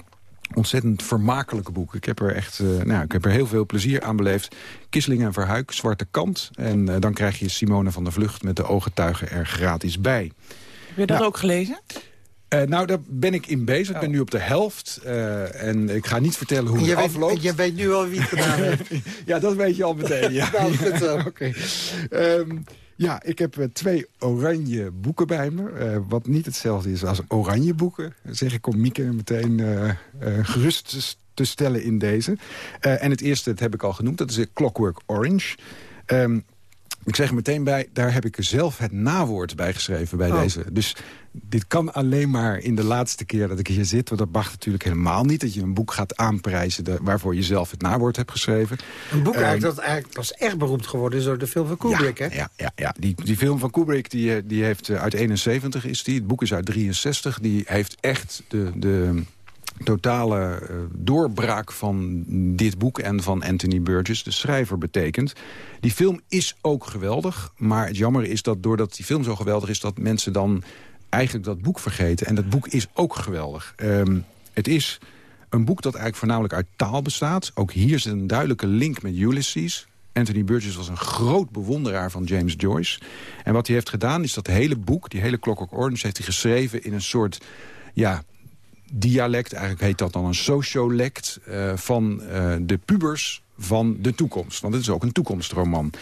K: ontzettend vermakelijke boek. Ik heb er echt uh, nou, ik heb er heel veel plezier aan beleefd. Kisling en Verhuik, Zwarte Kant. En uh, dan krijg je Simone van der Vlucht met de ooggetuigen er gratis bij.
F: Heb je dat nou, ook gelezen?
K: Uh, nou, daar ben ik in bezig. Ik ben nu op de helft. en ik ga niet vertellen hoe het afloopt.
E: Je weet nu al wie het gedaan heeft.
K: ja, dat weet je al meteen. Ja.
E: nou.
K: Oké. Okay. Um, ja, ik heb uh, twee oranje boeken bij me. Uh, wat niet hetzelfde is als oranje boeken. Zeg ik om Mieke meteen uh, gerust te stellen in deze. en het eerste, dat heb ik al genoemd, dat is Clockwork Orange. Um, ik zeg er meteen bij, daar heb ik er zelf het nawoord bij geschreven bij
E: Oh.
K: deze. Dus dit kan alleen maar in de laatste keer dat ik hier zit. Want dat mag natuurlijk helemaal niet. Dat je een boek gaat aanprijzen de- waarvoor je zelf het nawoord hebt geschreven.
E: Een boek
K: Ehm,
E: eigenlijk dat eigenlijk pas echt beroemd geworden is door de film van Kubrick,
K: ja,
E: hè?
K: Ja, ja, ja. Die, die film van Kubrick die, eh, die heeft eh, uit 71 is die. Het boek is uit 63. Die heeft echt de, de totale eh, doorbraak van dit boek en van Anthony Burgess, de schrijver, betekent. Die film is ook geweldig, maar het jammer is dat doordat die film zo geweldig is... dat mensen dan eigenlijk dat boek vergeten. En dat boek is ook geweldig. Ehm, het is een boek dat eigenlijk voornamelijk uit taal bestaat. Ook hier zit een duidelijke link met Ulysses. Anthony Burgess was een groot bewonderaar van James Joyce. En wat hij heeft gedaan is dat hele boek, die hele Clockwork Orange... heeft hij geschreven in een soort ja, dialect, eigenlijk heet dat dan een sociolect... eh, van eh, de pubers van de toekomst. Want het is ook een toekomstroman.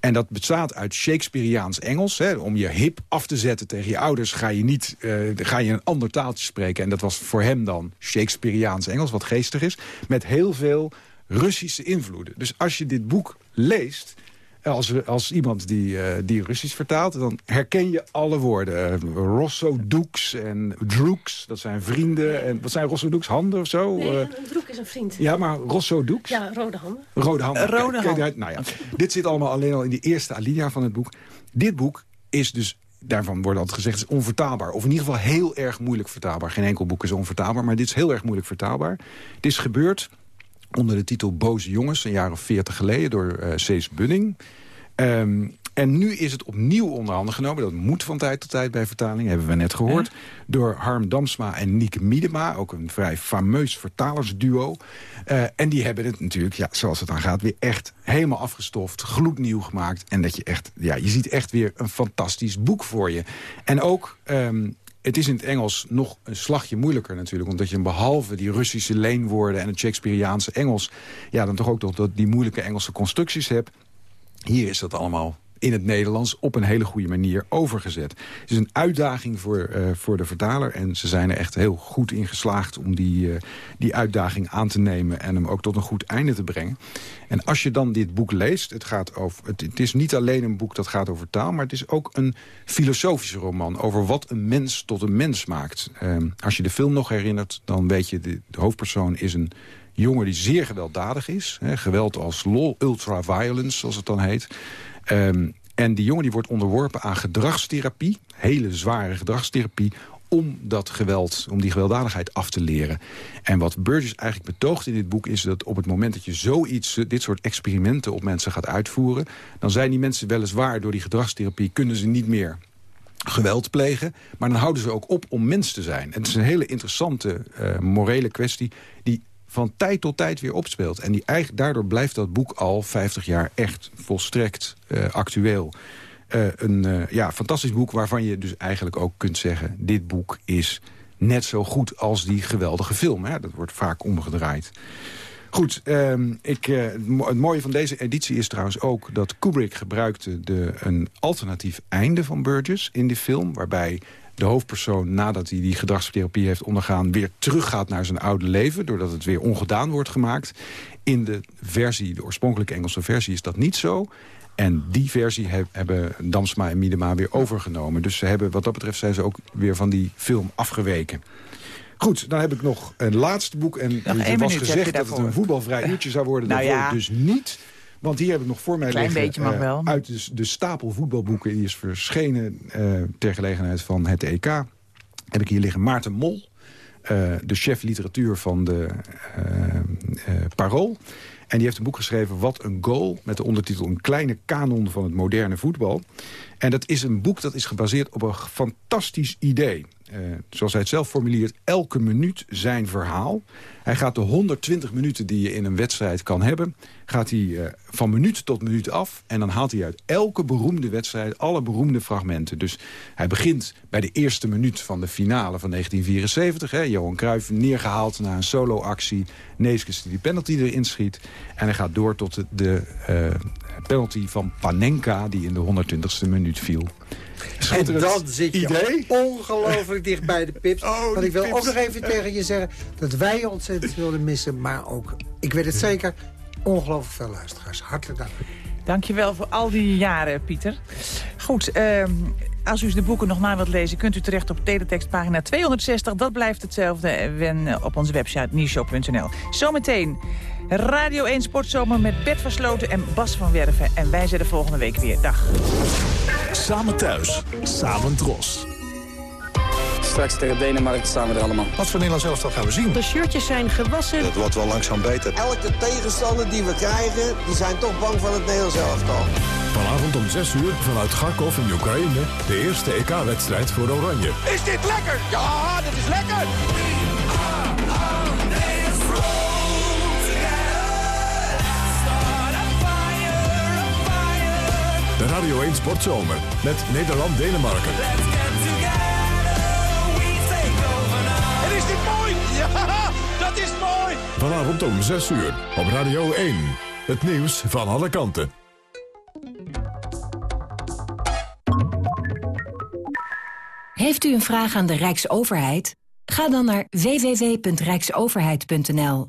K: En dat bestaat uit Shakespeareaans Engels. Hè. Om je hip af te zetten tegen je ouders ga je, niet, eh, ga je een ander taaltje spreken. En dat was voor hem dan Shakespeareaans Engels, wat geestig is. Met heel veel Russische invloeden. Dus als je dit boek leest... Als, als iemand die, eh, die Russisch vertaalt, dan herken je alle woorden. Uh, Rossodoeks en Drooks, dat zijn vrienden. En wat zijn Rossodoeks? Handen of zo?
J: Nee,
K: Eh,
J: een broek is een vriend.
K: ja, maar Rossodoeks?
J: Ja, rode handen.
K: Rode handen.
F: Rode
K: kijk
F: handen.
K: Nou ja, dit zit allemaal alleen al in die eerste alinea van het boek. Dit boek is dus, daarvan wordt altijd gezegd, is onvertaalbaar. Of in ieder geval heel erg moeilijk vertaalbaar. Geen enkel boek is onvertaalbaar, maar dit is heel erg moeilijk vertaalbaar. Het is gebeurd onder de titel Boze Jongens, een jaar of veertig geleden, door eh Cees Bunning. Ehm, en nu is het opnieuw onder handen genomen. Dat moet van tijd tot tijd bij vertaling, hebben we net gehoord. Door Harm Damsma en Nieke Miedema. Ook een vrij fameus vertalersduo. Eh, en die hebben het natuurlijk, ja, zoals het dan gaat... weer echt helemaal afgestoft, gloednieuw gemaakt. En dat je echt, ja, je ziet echt weer een fantastisch boek voor je. En ook... ehm, het is in het Engels nog een slagje moeilijker natuurlijk. Omdat je behalve die Russische leenwoorden en het Shakespeareaanse Engels... ja, dan toch ook nog die moeilijke Engelse constructies hebt. Hier is dat allemaal in het Nederlands op een hele goede manier overgezet. Het is een uitdaging voor, eh, voor de vertaler. En ze zijn er echt heel goed in geslaagd om die, eh, die uitdaging aan te nemen... en hem ook tot een goed einde te brengen. En als je dan dit boek leest, het, gaat over, het, is niet alleen een boek dat gaat over taal... maar het is ook een filosofische roman over wat een mens tot een mens maakt. Eh, als je de film nog herinnert, dan weet je... de, hoofdpersoon is een jongen die zeer gewelddadig is. Geweld als law ultraviolence, zoals het dan heet. Ehm, en die jongen die wordt onderworpen aan gedragstherapie. Hele zware gedragstherapie om dat geweld, om die gewelddadigheid af te leren. En wat Burgess eigenlijk betoogt in dit boek is dat op het moment dat je zoiets, eh, dit soort experimenten op mensen gaat uitvoeren, dan zijn die mensen weliswaar door die gedragstherapie kunnen ze niet meer geweld plegen. Maar dan houden ze ook op om mens te zijn. En het is een hele interessante uh, morele kwestie... die van tijd tot tijd weer opspeelt. En die daardoor blijft dat boek al 50 jaar echt volstrekt uh, actueel. Uh, een uh, ja, fantastisch boek waarvan je dus eigenlijk ook kunt zeggen... dit boek is net zo goed als die geweldige film. Hè? Dat wordt vaak omgedraaid. Goed, um, ik, het mooie van deze editie is trouwens ook... dat Kubrick gebruikte de, een alternatief einde van Burgess in die film... waarbij de hoofdpersoon, nadat hij die gedragstherapie heeft ondergaan... weer teruggaat naar zijn oude leven, doordat het weer ongedaan wordt gemaakt. In de versie, de oorspronkelijke Engelse versie, is dat niet zo... En die versie heb, hebben Damsma en Miedema weer overgenomen. Dus ze hebben, wat dat betreft zijn ze ook weer van die film afgeweken. Goed, dan heb ik nog een laatste boek. En
F: nog
K: er was gezegd dat het een voetbalvrij uurtje zou worden.
F: nou
K: dat
F: ja.
K: wordt dus niet. Want hier heb ik nog voor mij
F: Klein
K: liggen...
F: beetje mag
K: uh,
F: wel.
K: uit de, de, stapel voetbalboeken. Die is verschenen uh, ter gelegenheid van het EK. Heb ik hier liggen Maarten Mol. Uh, de chef literatuur van de Parool. En die heeft een boek geschreven, Wat een goal... met de ondertitel Een kleine kanon van het moderne voetbal. En dat is een boek dat is gebaseerd op een fantastisch idee. Uh, zoals hij het zelf formuleert, elke minuut zijn verhaal. Hij gaat de 120 minuten die je in een wedstrijd kan hebben... gaat hij uh, van minuut tot minuut af. En dan haalt hij uit elke beroemde wedstrijd alle beroemde fragmenten. Dus hij begint bij de eerste minuut van de finale van 1974. Hè, Johan Cruijff neergehaald na een solo-actie. Neeskens die die penalty erin schiet. En hij gaat door tot de, uh, penalty van Panenka... die in de 120ste minuut viel.
E: En dan zit je
K: idee?
E: ongelooflijk dicht bij de pips.
K: Oh,
E: Want ik wil
K: pips.
E: ook nog even tegen je zeggen... dat wij je ontzettend wilden missen, maar ook... ik weet het zeker, ongelooflijk veel luisteraars. Hartelijk dank.
F: Dankjewel voor al die jaren, Pieter. Goed, uh, als u de boeken nog na wilt lezen... kunt u terecht op teletext pagina 260. Dat blijft hetzelfde en op onze website nieuwshop.nl. Zometeen Radio 1 Sportzomer met Bert Versloten en Bas van Werven. En wij zijn de volgende week weer. Dag.
L: Samen thuis, samen dros.
M: Straks tegen Denemarken staan we er allemaal.
L: Wat voor Nederlands elftal gaan we zien?
N: De shirtjes zijn gewassen.
O: Het wordt wel langzaam beter.
P: Elke tegenstander die we krijgen, die zijn toch bang van het Nederlands elftal.
D: Vanavond om 6 uur vanuit Kharkov in Oekraïne... de eerste EK-wedstrijd voor Oranje.
Q: Is dit lekker? Ja, dit is lekker!
D: De Radio 1 Sportzomer met Nederland-Denemarken.
Q: En is dit mooi? Ja, dat is mooi!
D: Vanavond om 6 uur op Radio 1. Het nieuws van alle kanten.
R: Heeft u een vraag aan de Rijksoverheid? Ga dan naar www.rijksoverheid.nl.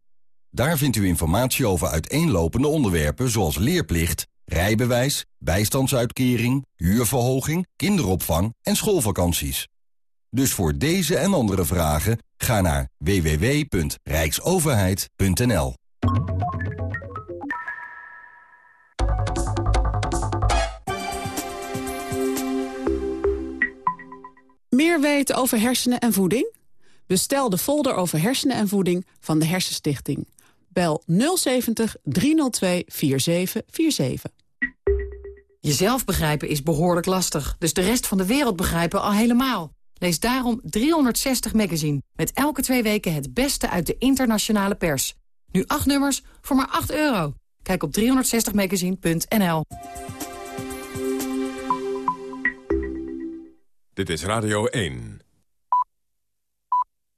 S: Daar vindt u informatie over uiteenlopende onderwerpen zoals leerplicht, rijbewijs, bijstandsuitkering, huurverhoging, kinderopvang en schoolvakanties. Dus voor deze en andere vragen ga naar www.rijksoverheid.nl.
T: Meer weten over hersenen en voeding? Bestel de folder over hersenen en voeding van de Hersenstichting. Bel 070 302 4747.
U: Jezelf begrijpen is behoorlijk lastig, dus de rest van de wereld begrijpen al helemaal. Lees daarom 360 Magazine, met elke twee weken het beste uit de internationale pers. Nu acht nummers voor maar 8 euro. Kijk op 360magazine.nl.
D: Dit is Radio 1.